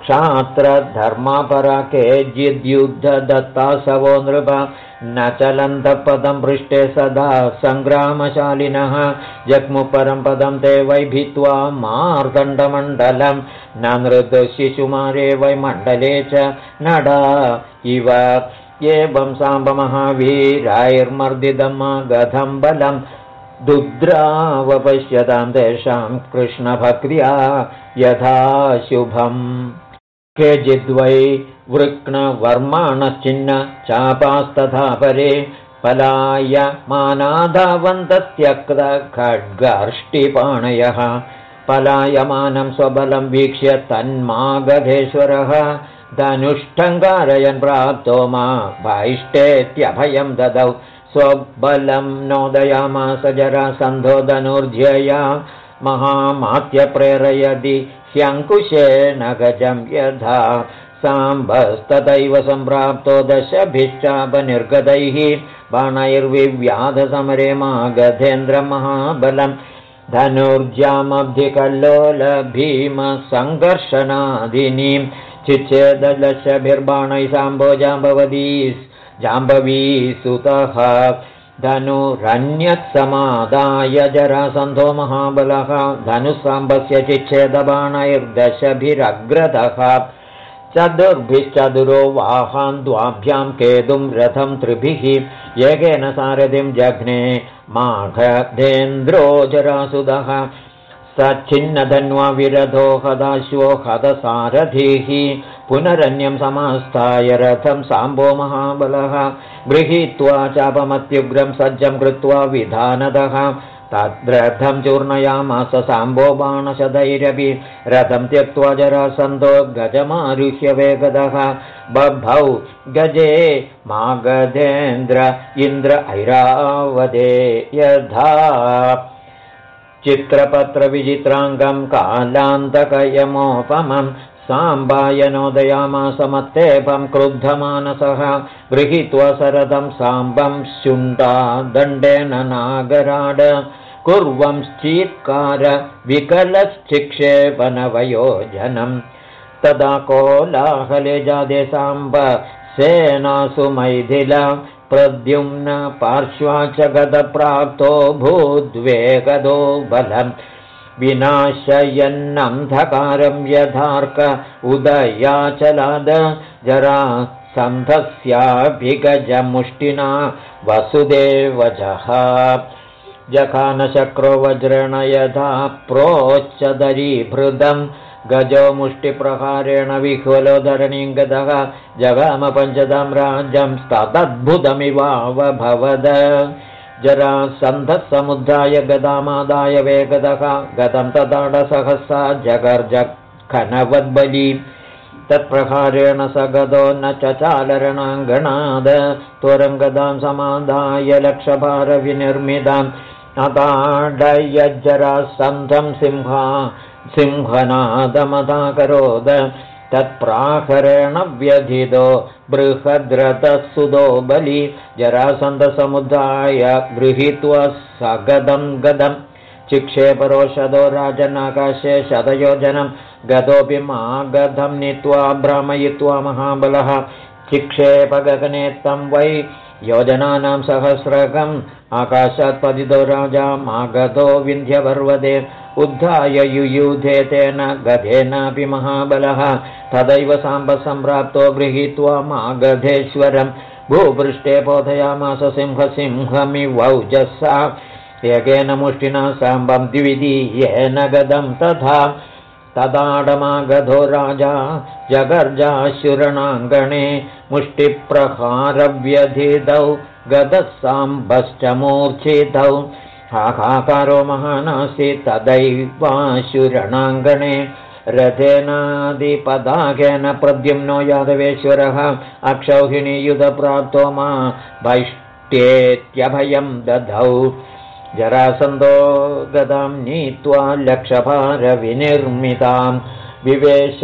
Speaker 1: क्षात्रधर्मापरा केचिद्युद्धदत्तासवो नृप। न चलन्तपदं पृष्टे सदा सङ्ग्रामशालिनः। जग्मुपरं पदं ते वै भित्त्वा मार्दण्डमण्डलं। न नृदशिशुमारे वै मण्डले च नडा। इव एवं साम्बमहावीराैर्मर्दितं गधं बलं। दुद्रावपश्यतां तेषां कृष्णभक्र्या यथा शुभम् केचिद्वै वृक्णवर्माणश्चिन्न चापास्तथा परे पलाय मानाधावन्तत्यक्तखड्गार्ष्टिपाणयः पलायमानं स्वबलं वीक्ष्य तन्मागधेश्वरः। धनुष्ठङ्कारयन् प्राप्तो मा वैष्टेत्यभयं ददौ। स्वबलं नोदयामास जरासन्धो धनुर्जया महामात्यप्रेरयदि ह्यङ्कुशेन गजं यथा साम्भस्तथैव सम्प्राप्तो दशभिश्चापनिर्गतैः बाणैर्विव्याधसमरे मा गधेन्द्रमहाबलं धनुर्जामब्धिकल्लोलभीमसङ्घर्षणादिनीं चिच्छेदशभिर्बाणैः साम्भो जाम्बवती जाम्बवी सुतः धनुरन्यत्समादाय जरासन्धो महाबलः। धनुस्साम्बस्य चिच्छेदबाणैर्दशभिरग्रतः चतुर्भिश्चतुरो वाहान् द्वाभ्यां केतुं रथं त्रिभिः। एकेन सारथिं जघ्ने माघेन्द्रो जरासुदः सच्छिन्नधन्वा विरथो हदाश्वो हदसारथिः पुनरन्यं समास्थाय रथं साम्बो महाबलः। गृहीत्वा चापमत्युग्रं सज्जं कृत्वा विधानदः। तद्रथं चूर्णयामास साम्बो बाणशदैरपि रथं त्यक्त्वा जरासन्तो गजमारुह्य वेगदः। बभौ गजे मा गजेन्द्र इन्द्र ऐरावदे यथा चित्रपत्रविचित्राङ्गं कालान्तकयमोपमम् साम्बायनोदयामासमत्तेभं क्रुद्धमानसः गृहीत्वा सरदं साम्बं शुण्डा दण्डेन नागराड कुर्वंश्चीत्कार विकलश्चिक्षेपनवयोजनं। तदा कोलाहले जादे साम्ब सेनासु मैथिल प्रद्युम्न पार्श्वा च गतप्राप्तो भूद्वेगदो बलम्। विनाशयन्नन्धकारं यथार्क उदयाचलाद जरा सन्धस्याभिगजमुष्टिना वसुदेवजः। जखानशक्रो वज्रेण यथा प्रोच्चदरीभृदम् गजो मुष्टिप्रहारेण विह्वलोधरणीं गतः जगामपञ्चदं राज्यं स्तदद्भुतमिवावभवद जरा सन्धः गदामादाय वेगदः गतं तदाडसहसा जगर्जखनवद्बली स गदो न च चालरणाङ्गणाद त्वरं गदां समाधाय लक्षभारविनिर्मिताम् अताडयज्जरा सन्धं सिंहा सिंहनादमदाकरोद तत्प्राहरेण व्यधितो बृहद्रतः बलि जरासन्दसमुदाय गृहीत्वा सगदं गदम्। चिक्षेपरोषदो राजनाकाशे शतयोजनं गतोऽपि मागधं नीत्वा भ्रमयित्वा महाबलः। चिक्षेपगगने तं वै योजनानां सहस्रकम् आकाशात् पतितो राजा मागधो विन्ध्यपर्वते उद्धाय युयुधे तेन गधेनापि महाबलः। तदैव साम्बसम्प्राप्तो गृहीत्वा मागधेश्वरम् भूपृष्ठे बोधयामास सिंहसिंहमिवौजसा एकेन मुष्टिना साम्बं द्विधीयेन गदं तथा। तदाडमागधो राजा जगर्जाशुरणाङ्गणे मुष्टिप्रहारव्यधितौ गदः साम्बश्च मूर्च्छितौ। हाहाकारो महानासीत् तदैवाशुरणाङ्गणे रथेनादिपदाकेन प्रद्युम्नो यादवेश्वरः अक्षौहिणीयुधप्राप्तो मा वैष्ट्येत्यभयं दधौ। जरासन्दो गदां नीत्वा लक्षभारविनिर्मितां। विवेश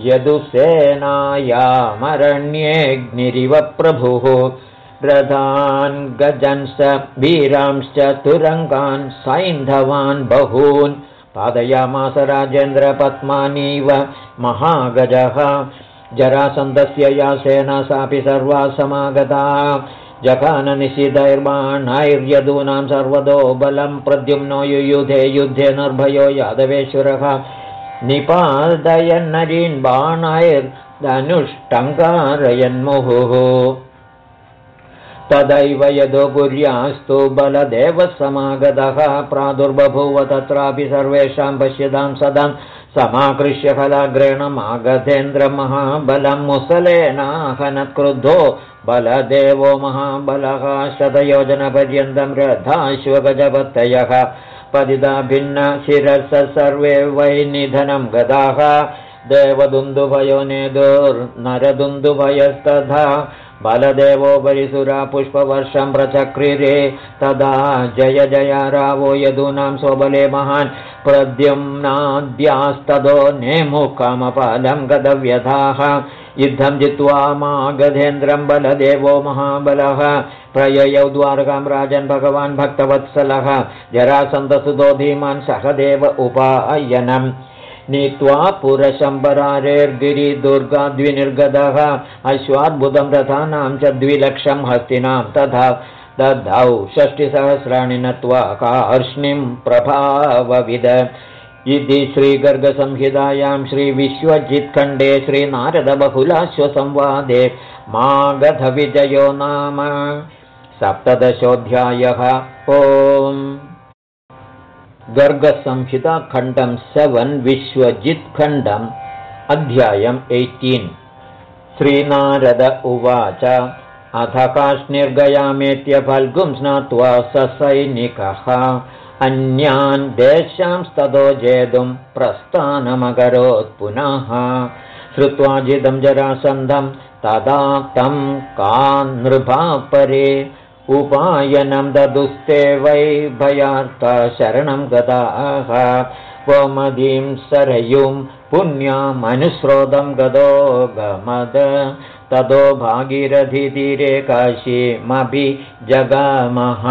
Speaker 1: यदुसेनायामरण्येऽग्निरिव प्रभुः रथान् गजंस वीरांश्च तुरङ्गान् सैन्धवान् बहून्। पादयामास राजेन्द्रपद्मानीव महागजः। जरासन्दस्य या सेना सापि सर्वा समागता। जखाननिशिदैर्बाणैर्यदूनां सर्वतो बलं प्रद्युम्नो युयुधे युद्धे निर्भयो यादवेश्वरः। निपादयन्नरीन् बाणैर्धनुष्टङ्कारयन्मुहुः तदैव यदो गुर्यास्तु बलदेवः समागतः प्रादुर्बभूव तत्रापि सर्वेषां पश्यतां सदां समाकृष्य फलाग्रेण मागधेन्द्रमहाबलं मुसलेनाहनक्रुद्धो बलदेवो महाबलः शतयोजनपर्यन्तं रथाश्वगजपत्तयः पतिता भिन्न शिरस सर्वे वै निधनं गताः देवदुन्दुभयो नेदुर्नरदुन्दुभयस्तथा बलदेवोपरि सुरा पुष्पवर्षं प्रचक्रिरे तदा जय जय रावो यदूनां स्वबले महान् प्रद्युम्नाद्यास्तदो नेमुखमपालं गतव्यथाः। युद्धं जित्वा मा गधेन्द्रं बलदेवो महाबलः। प्रययौ द्वारकां राजन् भगवान् भक्तवत्सलः। जरासन्दसुतो धीमान् सहदेव उपायनम् नीत्वा पुरशम्बरारेर्गिरिदुर्गाद्विनिर्गतः अश्वाद्भुतं रथानां च द्विलक्षं हस्तिनां तथा दधौ षष्टिसहस्राणि नत्वा कार्ष्णिं प्रभावविद। इति श्रीगर्गसंहितायां श्रीविश्वजित्खण्डे श्रीनारदबहुलाश्वसंवादे मागधविजयो नाम सप्तदशोऽध्यायः। ओम् गर्गसंहिताखण्डं सेवन् विश्वजित्खण्डम् अध्यायम् एय्टीन्। श्रीनारद उवाच अथ काश्निर्गयामेत्य फल्गुं स्नात्वा ससैनिकः अन्यान् देशांस्ततो जेतुं प्रस्थानमकरोत् पुनः। श्रुत्वा जिदं जरासन्धं तदा तं का नृभापरे उपायनं ददुस्ते वै भयार्ता शरणं गताः वमदीं सरयुं पुण्यामनुस्रोतं गतो गमद। ततो भागीरथीतीरे काशीमभि जगामः।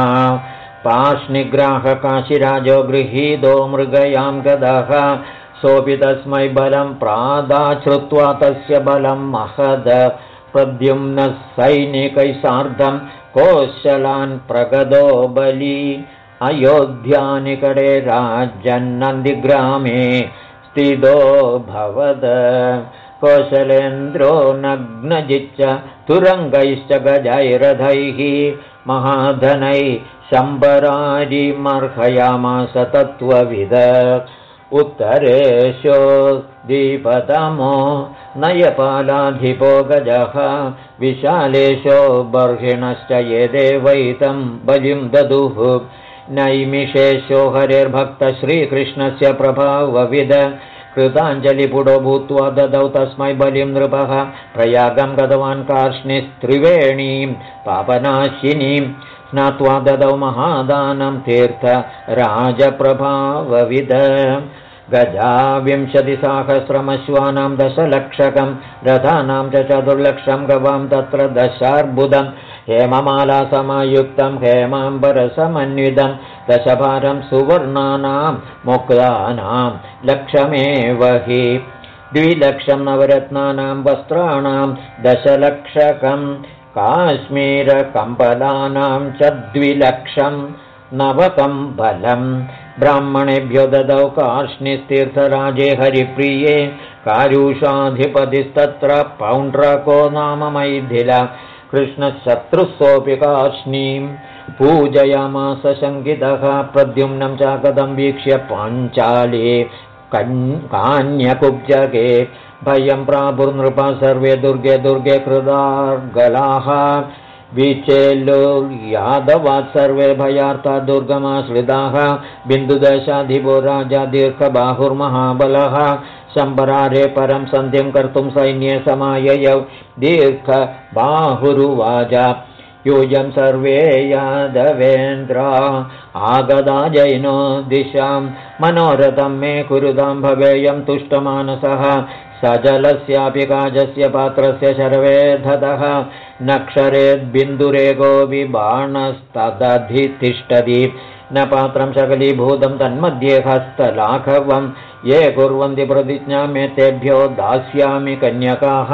Speaker 1: पाष्निग्राहकाशिराजो गृहीतो मृगयां गदः। सोऽपि तस्मै बलं प्रादाश्रुत्वा तस्य बलं महद। प्रद्युम्नः सैनिकैः सार्धं कोशलान् प्रगदो बली। अयोध्यानिकटे राज्यन्नन्दिग्रामे स्थितो भवद। कौशलेन्द्रो नग्नजिच्च तुरङ्गैश्च गजैरथैः। महाधनैः शम्बरारिमर्हयामास तत्त्वविद उत्तरेशो दीपतमो नयपालाधिपो गजः विशालेशो बर्हिणश्च ये देवैतं बलिं ददुः नैमिषेशो हरेर्भक्तश्रीकृष्णस्य प्रभावविद कृताञ्जलिपुडो भूत्वा ददौ तस्मै बलिं नृपः प्रयागं गतवान् कार्ष्णिस्त्रिवेणीं पापनाशिनीं स्नात्वा ददौ महादानं तीर्थ राजप्रभावविद गजा विंशतिसाहस्रमश्वानां दशलक्षकं रथानां च चतुर्लक्षं गवां तत्र दशार्बुदं हेममालासमयुक्तं हेमाम्बरसमन्वितं दशभारं सुवर्णानां मुक्तानां लक्षमेव हि। द्विलक्षं नवरत्नानां वस्त्राणां दशलक्षकं काश्मीरकम्बलानां च द्विलक्षं नवकं बलम् ब्राह्मणेभ्यो ददौ कार्ष्णिस्तीर्थराजे हरिप्रिये कारुषाधिपतिस्तत्र पौण्ड्रको नाम मैथिल। कृष्णशत्रुःसोऽपि कार्ष्णीं पूजयामास शङ्कितः प्रद्युम्नं चाकदं वीक्ष्य पाञ्चाले कान्यकुब्जगे भयं प्रापुर्नृपा सर्वे दुर्गे दुर्गे कृदार्गलाः यादवात् सर्वे भयार्था दुर्गमाश्रिताः बिन्दुदशाधिपो राजा दीर्घबाहुर्महाबलः। शम्बरारे परं सन्धिं कर्तुं सैन्ये समाययौ। दीर्घबाहुरुवाच। यूयं सर्वे यादवेन्द्रा। आगदा जैनो दिशां। मनोरथं मे कुरुतां भवेयं तुष्टमानसः सजलस्यापि काजस्य पात्रस्य शर्वेधतः नक्षरेद्बिन्दुरेगोऽपि बाणस्तदधितिष्ठति न पात्रं शकलीभूतं तन्मध्ये हस्तलाघवं ये कुर्वन्ति प्रतिज्ञामेतेभ्यो दास्यामि कन्यकाः।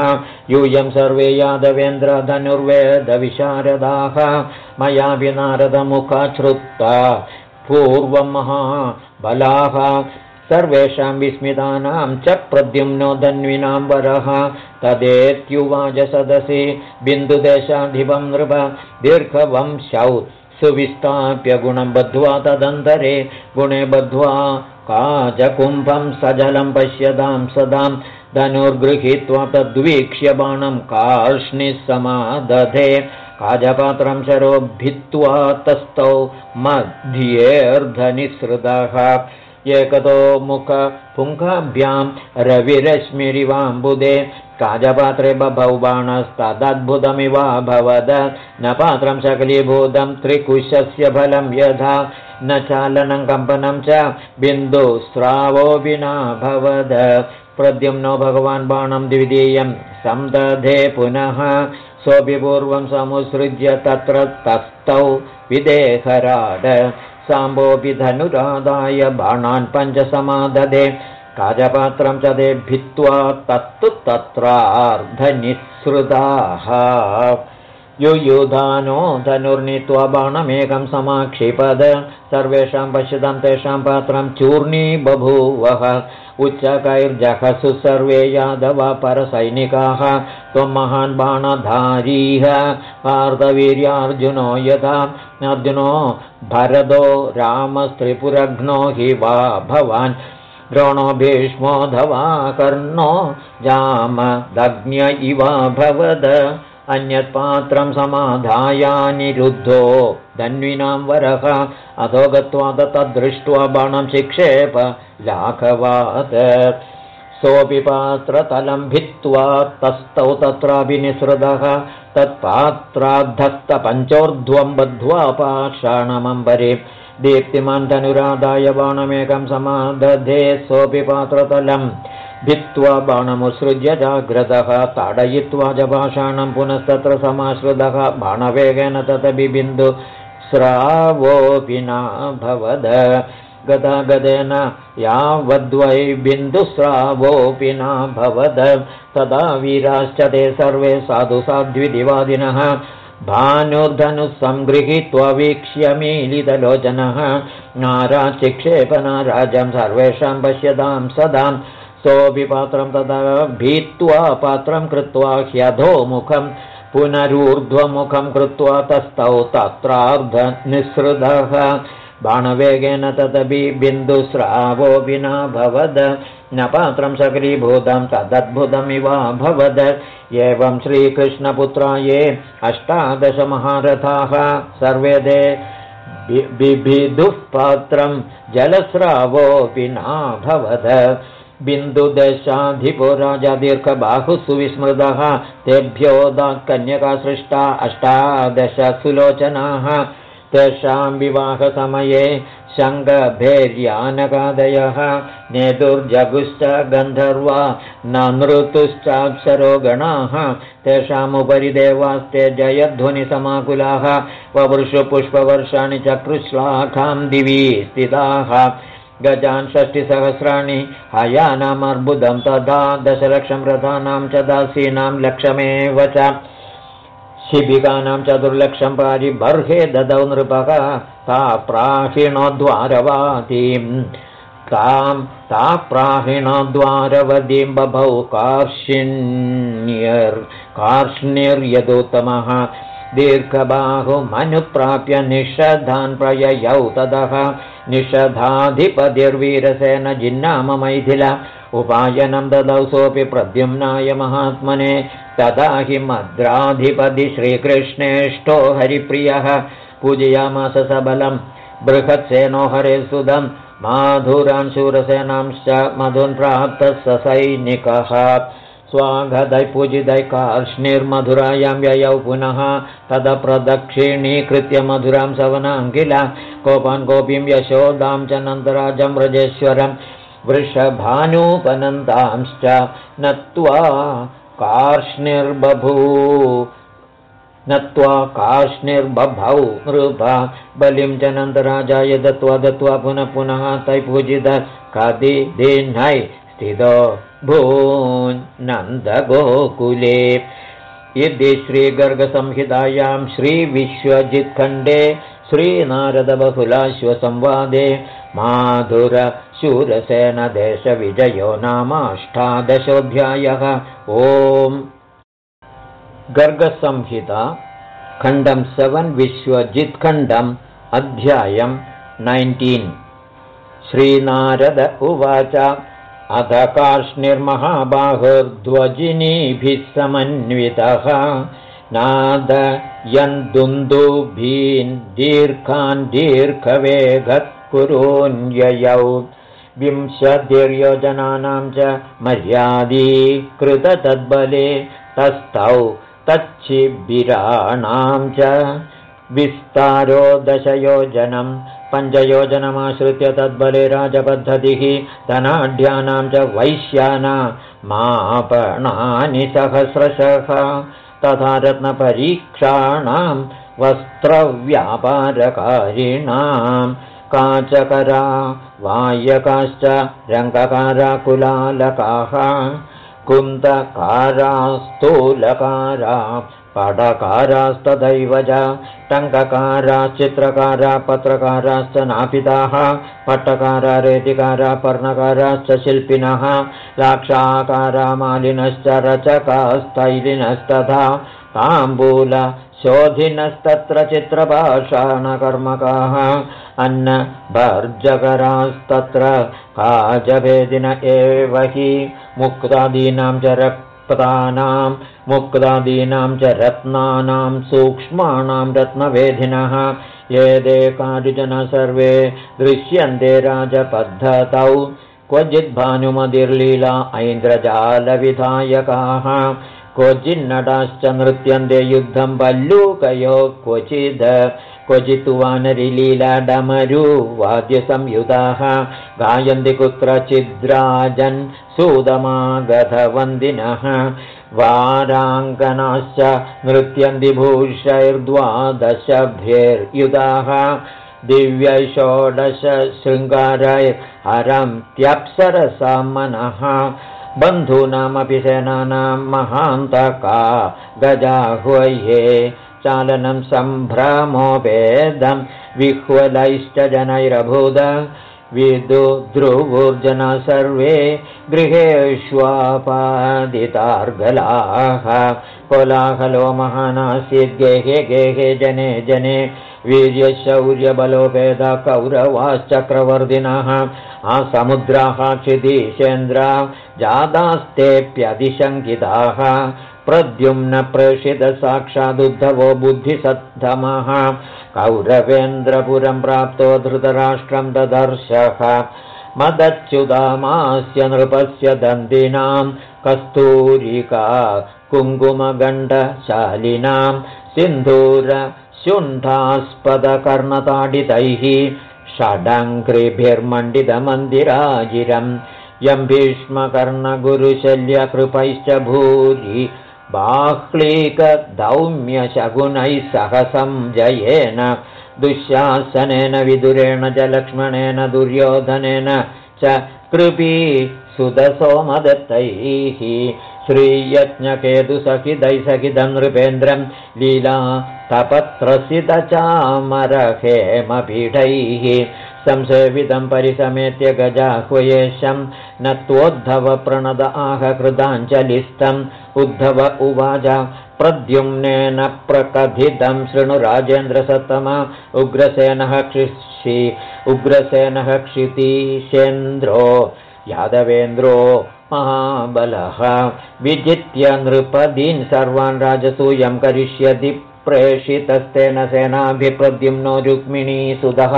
Speaker 1: यूयं सर्वे यादवेन्द्रधनुर्वेदविशारदाः मयापि नारदमुखाश्रुता पूर्वं महाबलाः सर्वेषां विस्मितानां च प्रद्युम्नो धन्विनां वरः तदेत्युवाच सदसि बिन्दुदेशाधिपं नृप दीर्घवंशौ सुविस्थाप्य गुणं बद्ध्वा तदन्तरे गुणे बद्ध्वा काचकुम्भं सजलं पश्यतां सदां धनुर्गृहीत्वा तद्वीक्ष्य बाणं कार्ष्णिः समादधे। काजपात्रं शरो भित्त्वा तस्थौ मध्येऽर्धनिःसृतः एकतो मुखपुङ्खाभ्यां रविरश्मिरिवाम्बुदे काजपात्रे बभौ बाणस्तदद्भुतमिवाभवद न पात्रं शकलीभूतं त्रिकुशस्य फलं यथा। न चालनं कम्पनं च बिन्दुस्रावोऽपि नाभवद प्रद्युम्नो भगवान् बाणं द्वितीयं सन्दधे पुनः। सोऽपि पूर्वं समुत्सृज्य तत्र तस्थौ विदेहराड साम्बोऽपि धनुरादाय बाणान् पञ्चसमादधे काजपात्रं च ते भित्त्वा तत्तु तत्रार्धनिःसृताः युयुधानो धनुर्नीत्वा बाणमेकं समाक्षिपद। सर्वेषां पश्यतां तेषां पात्रं चूर्णी बभूवः। उच्चकैर्जहसु सर्वे यादव परसैनिकाः। त्वं महान् बाणधारीः। पार्थवीर्यार्जुनो यथा। अर्जुनो भरदो रामस्त्रिपुरघ्नो हि वा भवान्। द्रोणो भीष्मोऽधवा कर्णो जामदग्न्य इवाभवद अन्यत्पात्रं समाधायानिरुद्धो धन्विनां वरः अधो गत्वा तद्दृष्ट्वा बाणं शिक्षेप लाघवात्। सोऽपि पात्रतलं भित्त्वा तस्थौ तत्राभिनिसृतः तत्पात्राद्धस्तपञ्चोर्ध्वं बद्ध्वा पाषाणमम्बरे। दीप्तिमान् धनुराधाय बाणमेकं समादधे। सोऽपि पात्रतलम् भित्त्वा बाणमुसृज्य जाग्रतः ताडयित्वा च भाषाणं पुनस्तत्र समाश्रितः बाणवेगेन तत बिबिन्दु स्रावोऽपि नाभवद गदागदेन यावद्वै बिन्दुस्रावोऽपि नाभवद तदा वीराश्च ते सर्वे साधु साध्विदिवादिनः। भानुर्धनुः सङ्गृहीत्वा वीक्ष्य मीलितलोचनः। नाराचिक्षेपनाराजं सर्वेषां पश्यतां सदां सोऽपि पात्रं तदा भीत्वा पात्रं कृत्वा ह्यधोमुखं पुनरूर्ध्वमुखं कृत्वा तस्थौ तत्रार्धनिःसृतः। बाणवेगेन तदपि बिन्दुस्रावो विना भवद। न पात्रं सक्रीभूतं तदद्भुतमिवाभवद। एवं श्रीकृष्णपुत्रा ये अष्टादशमहारथाः। सर्वे ते बिभिदुः पात्रं जलस्रावोऽपि नाभवद बिन्दुदशाधिपो राजा दीर्घबाहुः विस्मृतः तेभ्यो कन्यका सृष्टा अष्टादश सुलोचनाः तेषां विवाहसमये शङ्गभेर्यानकादयः नेतुर्जगुश्च गन्धर्वा न नृतुश्चाप्सरो गणाः तेषामुपरि देवास्ते जयध्वनिसमाकुलाः ववृषपुष्पवर्षाणि चक्रुश्लाखां दिवि स्थिताः गजान् षष्टिसहस्राणि हयानामर्बुदं तदा दशलक्षं रथानां च दासीनां लक्षमेव च। शिबिकानां चतुर्लक्षं पारिबर्हे ददौ नृपः ता प्राहिणोद्वारवातीं तां ता प्राहिणोद्वारवतीं बभौ कार्षिण्यर् कार्ष्णिर्यदुत्तमः दीर्घबाहुमनुप्राप्य निषधान् प्रययौ ततः निषधाधिपतिर्वीरसेन जिन्नाम मैथिल। ददौ सोऽपि प्रद्युम्नाय महात्मने। तदा हि मद्राधिपति श्रीकृष्णेष्टो हरिप्रियः। पूजयामास सबलं। बृहत्सेनो हरे सुदं। माधुरान् शूरसेनांश्च मधुन् प्राप्तः ससैनिकः स्वागदै पूजिदै कार्ष्णिर्मधुरायां व्ययौ पुनः तदप्रदक्षिणीकृत्य मधुरां सवनां किल कोपान् गोपीं यशोदां च नन्दराजं व्रजेश्वरं वृषभानूपनन्दांश्च नत्वा कार्ष्णिर्बभू नत्वा कार्ष्णिर्बभौ नृप बलिं च नन्दराजाय दत्त्वा दत्त्वा पुनः पुनः तै पूजित कदि दिह्नै स्थितो भून्नन्दगोकुले। इति श्रीगर्गसंहितायां श्रीविश्वजित्खण्डे श्रीनारदबहुलाश्वसंवादे माधुरशूरसेनदेशविजयो नामाष्टादशोऽध्यायः। ओम्। गर्गसंहिता खण्डं सेवन् विश्वजित्खण्डम् अध्यायं नैन्टीन्। श्रीनारद उवाच अध कार्ष्णिर्महाबाहुर्ध्वजिनीभिः समन्वितः। नाद यन्दुन्दुभीन् दीर्घान् दीर्घवेगः कुरोन्ययौ विंशतिर्योजनानां च मर्यादीकृततद्बले तस्थौ तच्छिबिराणां च। विस्तारो दशयोजनम् पञ्चयोजनमाश्रित्य तद्बले राजपद्धतिः धनाढ्यानां च वैश्याना मापणानि सहस्रशः। तथा रत्नपरीक्षाणां वस्त्रव्यापारकारिणां काचकरा वायकाश्च रङ्गकाराकुलालकाः कुन्तकारास्तूलकारा पटकारास्तदैव च टङ्ककाराश्चित्रकारा पत्रकाराश्च नापिताः पट्टकारा रेतिकारा पर्णकाराश्च शिल्पिनः लाक्षाकारा मालिनश्च रचकास्तैलिनस्तथा ताम्बूल शोधिनस्तत्र चित्रपाषाणकर्मकाः अन्नभर्जकरास्तत्र काजभेदिन एव हि मुक्तादीनां च रक्तानां मुक्तादीनां च रत्नानां सूक्ष्माणां रत्नवेधिनः। दे कानिचन सर्वे दृश्यन्ते राजपद्धतौ। क्वचिद्भानुमतिर्लीला ऐन्द्रजालविधायकाः। क्वचिन्नटाश्च नृत्यन्ते युद्धं बल्लूकयो। क्वचिद् क्वचित् वानरिलीलाडमरु वाद्यसंयुताः गायन्ति कुत्रचिद्राजन् सुदमागधवन्दिनः वाराङ्गनाश्च भूषैर्द्वादशभ्यैर्युधाः दिव्यै षोडश शृङ्गाराय हरं त्यप्सरसा मनः बन्धूनामपि सेनानां महान्तका गजाह्वये चालनं सम्भ्रमोपेदं विह्वलैश्च जनैरभूद विदुद्रुवुर्जन सर्वे गृहेष्वापादितार्गलाः कोलाहलो महानासीद् गेहे गेहे जने जने वीर्यशौर्यबलोपेद कौरवाश्चक्रवर्धिनः। आसमुद्राः क्षितीशेन्द्रा जातास्तेऽप्यधिशङ्किताः प्रद्युम्न प्रेषितसाक्षादुद्धवो बुद्धिसद्धमः। कौरवेन्द्रपुरं प्राप्तो धृतराष्ट्रं ददर्शः। मदच्युदामास्य नृपस्य दन्दिनां कस्तूरिका कुङ्कुमगण्डशालिनां सिन्धूरशुण्ठास्पदकर्णताडितैः षडङ्घ्रिभिर्मण्डितमन्दिराजिरं यं भीष्मकर्णगुरुशल्यकृपैश्च भूरि बाह्लीकदौम्यशगुनैः सह संजयेन दुःशासनेन विदुरेण च लक्ष्मणेन दुर्योधनेन च कृपी सुदसोमदत्तैः। श्रीयज्ञकेतुसखिदैसखिदं नृपेन्द्रं लीला तपत्रसितचामरहेमपीठैः संसेवितं परिसमेत्य गजाह्वयेशं न त्वोद्धवप्रणद आह कृताञ्जलिस्तम् उद्धव उवाच प्रद्युम्नेन प्रकथितं शृणु राजेन्द्रसत्तम उग्रसेनः क्षिषि उग्रसेनः क्षितीशेन्द्रो यादवेन्द्रो महाबलः। विजित्य नृपदीन् सर्वान् राजसूयं करिष्यति प्रेषितस्तेन सेनाभिप्रद्युम्नो रुक्मिणीसुधः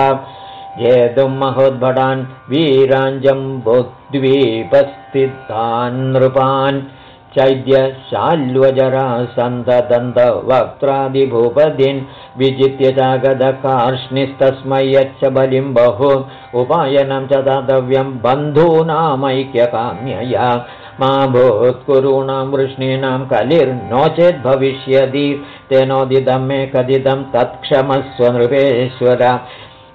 Speaker 1: येतुं महोद्भटान् वीराञ्जम्बुद्वीपस्थितान् नृपान् चैद्यशाल्वजरासन्ददन्तवक्त्रादिभूपदीन् विजित्य चागदकार्ष्णिस्तस्मै यच्च बलिं बहु उपायनं च दातव्यं बन्धूनामैक्यकाम्यया मा भूत्कुरूणां वृष्णीनां कलिर्नो चेद्भविष्यति तेनोदिदं मे कथितं तत्क्षमस्व नृपेश्वर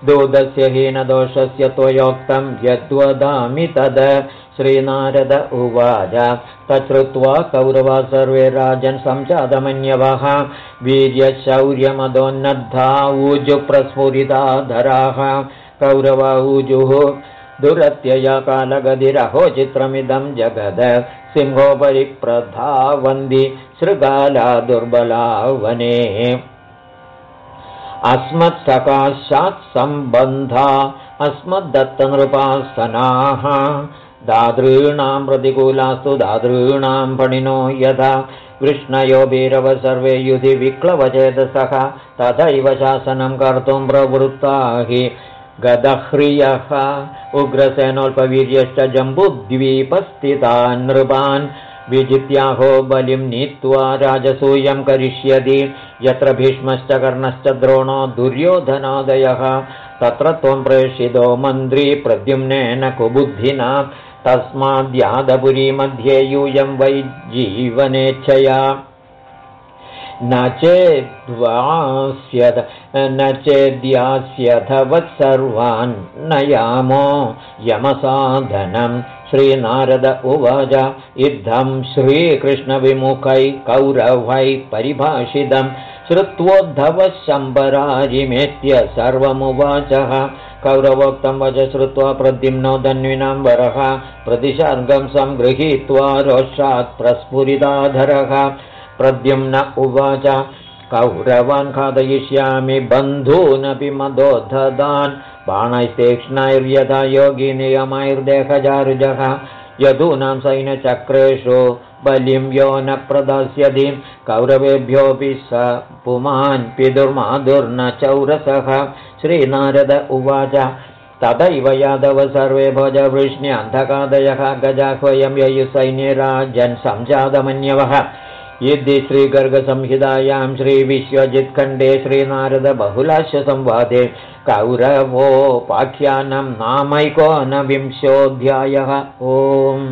Speaker 1: दूतस्य हीनदोषस्य त्वयोक्तं यद्वदामि तद। श्रीनारद उवाच। तच्छ्रुत्वा कौरवा सर्वे राजन् संजातमन्यवः। वीर्यशौर्यमदोन्नद्धा ऊजुप्रस्फुरिताधराः कौरवा ऊजुः। दुरत्यया कालगतिरहो चित्रमिदं जगद। सिंहोपरि प्रधावन्ति शृगाला दुर्बला वने अस्मत्सकाशात् सम्बन्धा अस्मद्दत्तनृपासनाः दादॄणां प्रतिकूलास्तु दादॄणां फणिनो यथा कृष्णयो वीरव सर्वे युधि विक्लवचेतसः तथैव शासनं कर्तुं प्रवृत्ता हि। गदह्रियः उग्रसेनोल्पवीर्यश्च जम्बुद्वीपस्थितान् नृपान् विजित्याहो बलिं नीत्वा राजसूयं करिष्यति। यत्र भीष्मश्च कर्णश्च द्रोणो दुर्योधनादयः तत्र त्वं प्रेषितो मन्त्री प्रद्युम्नेन कुबुद्धिना। तस्माद्यादपुरीमध्ये यूयं वै जीवनेच्छया न चेद्वास्यथ न चेद्यास्यथवत्सर्वान् नयामो। यमसाधनं श्रीनारद उवाच इद्धं श्रीकृष्णविमुखै कौरवै परिभाषितं श्रुत्वोद्धवः शम्बरारिमेत्य सर्वमुवाचः। कौरवोक्तं वच श्रुत्वा प्रद्युम्नो धन्विनाम्बरः प्रतिशार्गं सङ्गृहीत्वा रोषात् प्रस्फुरिताधरः प्रद्युम्न उवाच। कौरवान् खादयिष्यामि बन्धूनपि मदोद्धदान्। बाणैस्तीक्ष्णैर्यथा योगिनियमैर्देहजारुजः यदूनां सैन्यचक्रेषु बलिं यो न प्रदास्यति। कौरवेभ्योऽपि स पुमान् पितुर्माधुर्न चौरसः। श्रीनारद उवाच। तथैव यादव सर्वे भोजवृष्ण्यन्धकादयः गजाह्वयं ययुसैन्ये राजन् संजातमन्यवः इति श्रीगर्गसंहितायां श्रीविश्वजित्खण्डे श्रीनारदबहुलाश्यसंवादे कौरवोपाख्यानं नामैकोनविंशोऽध्यायः। ओम्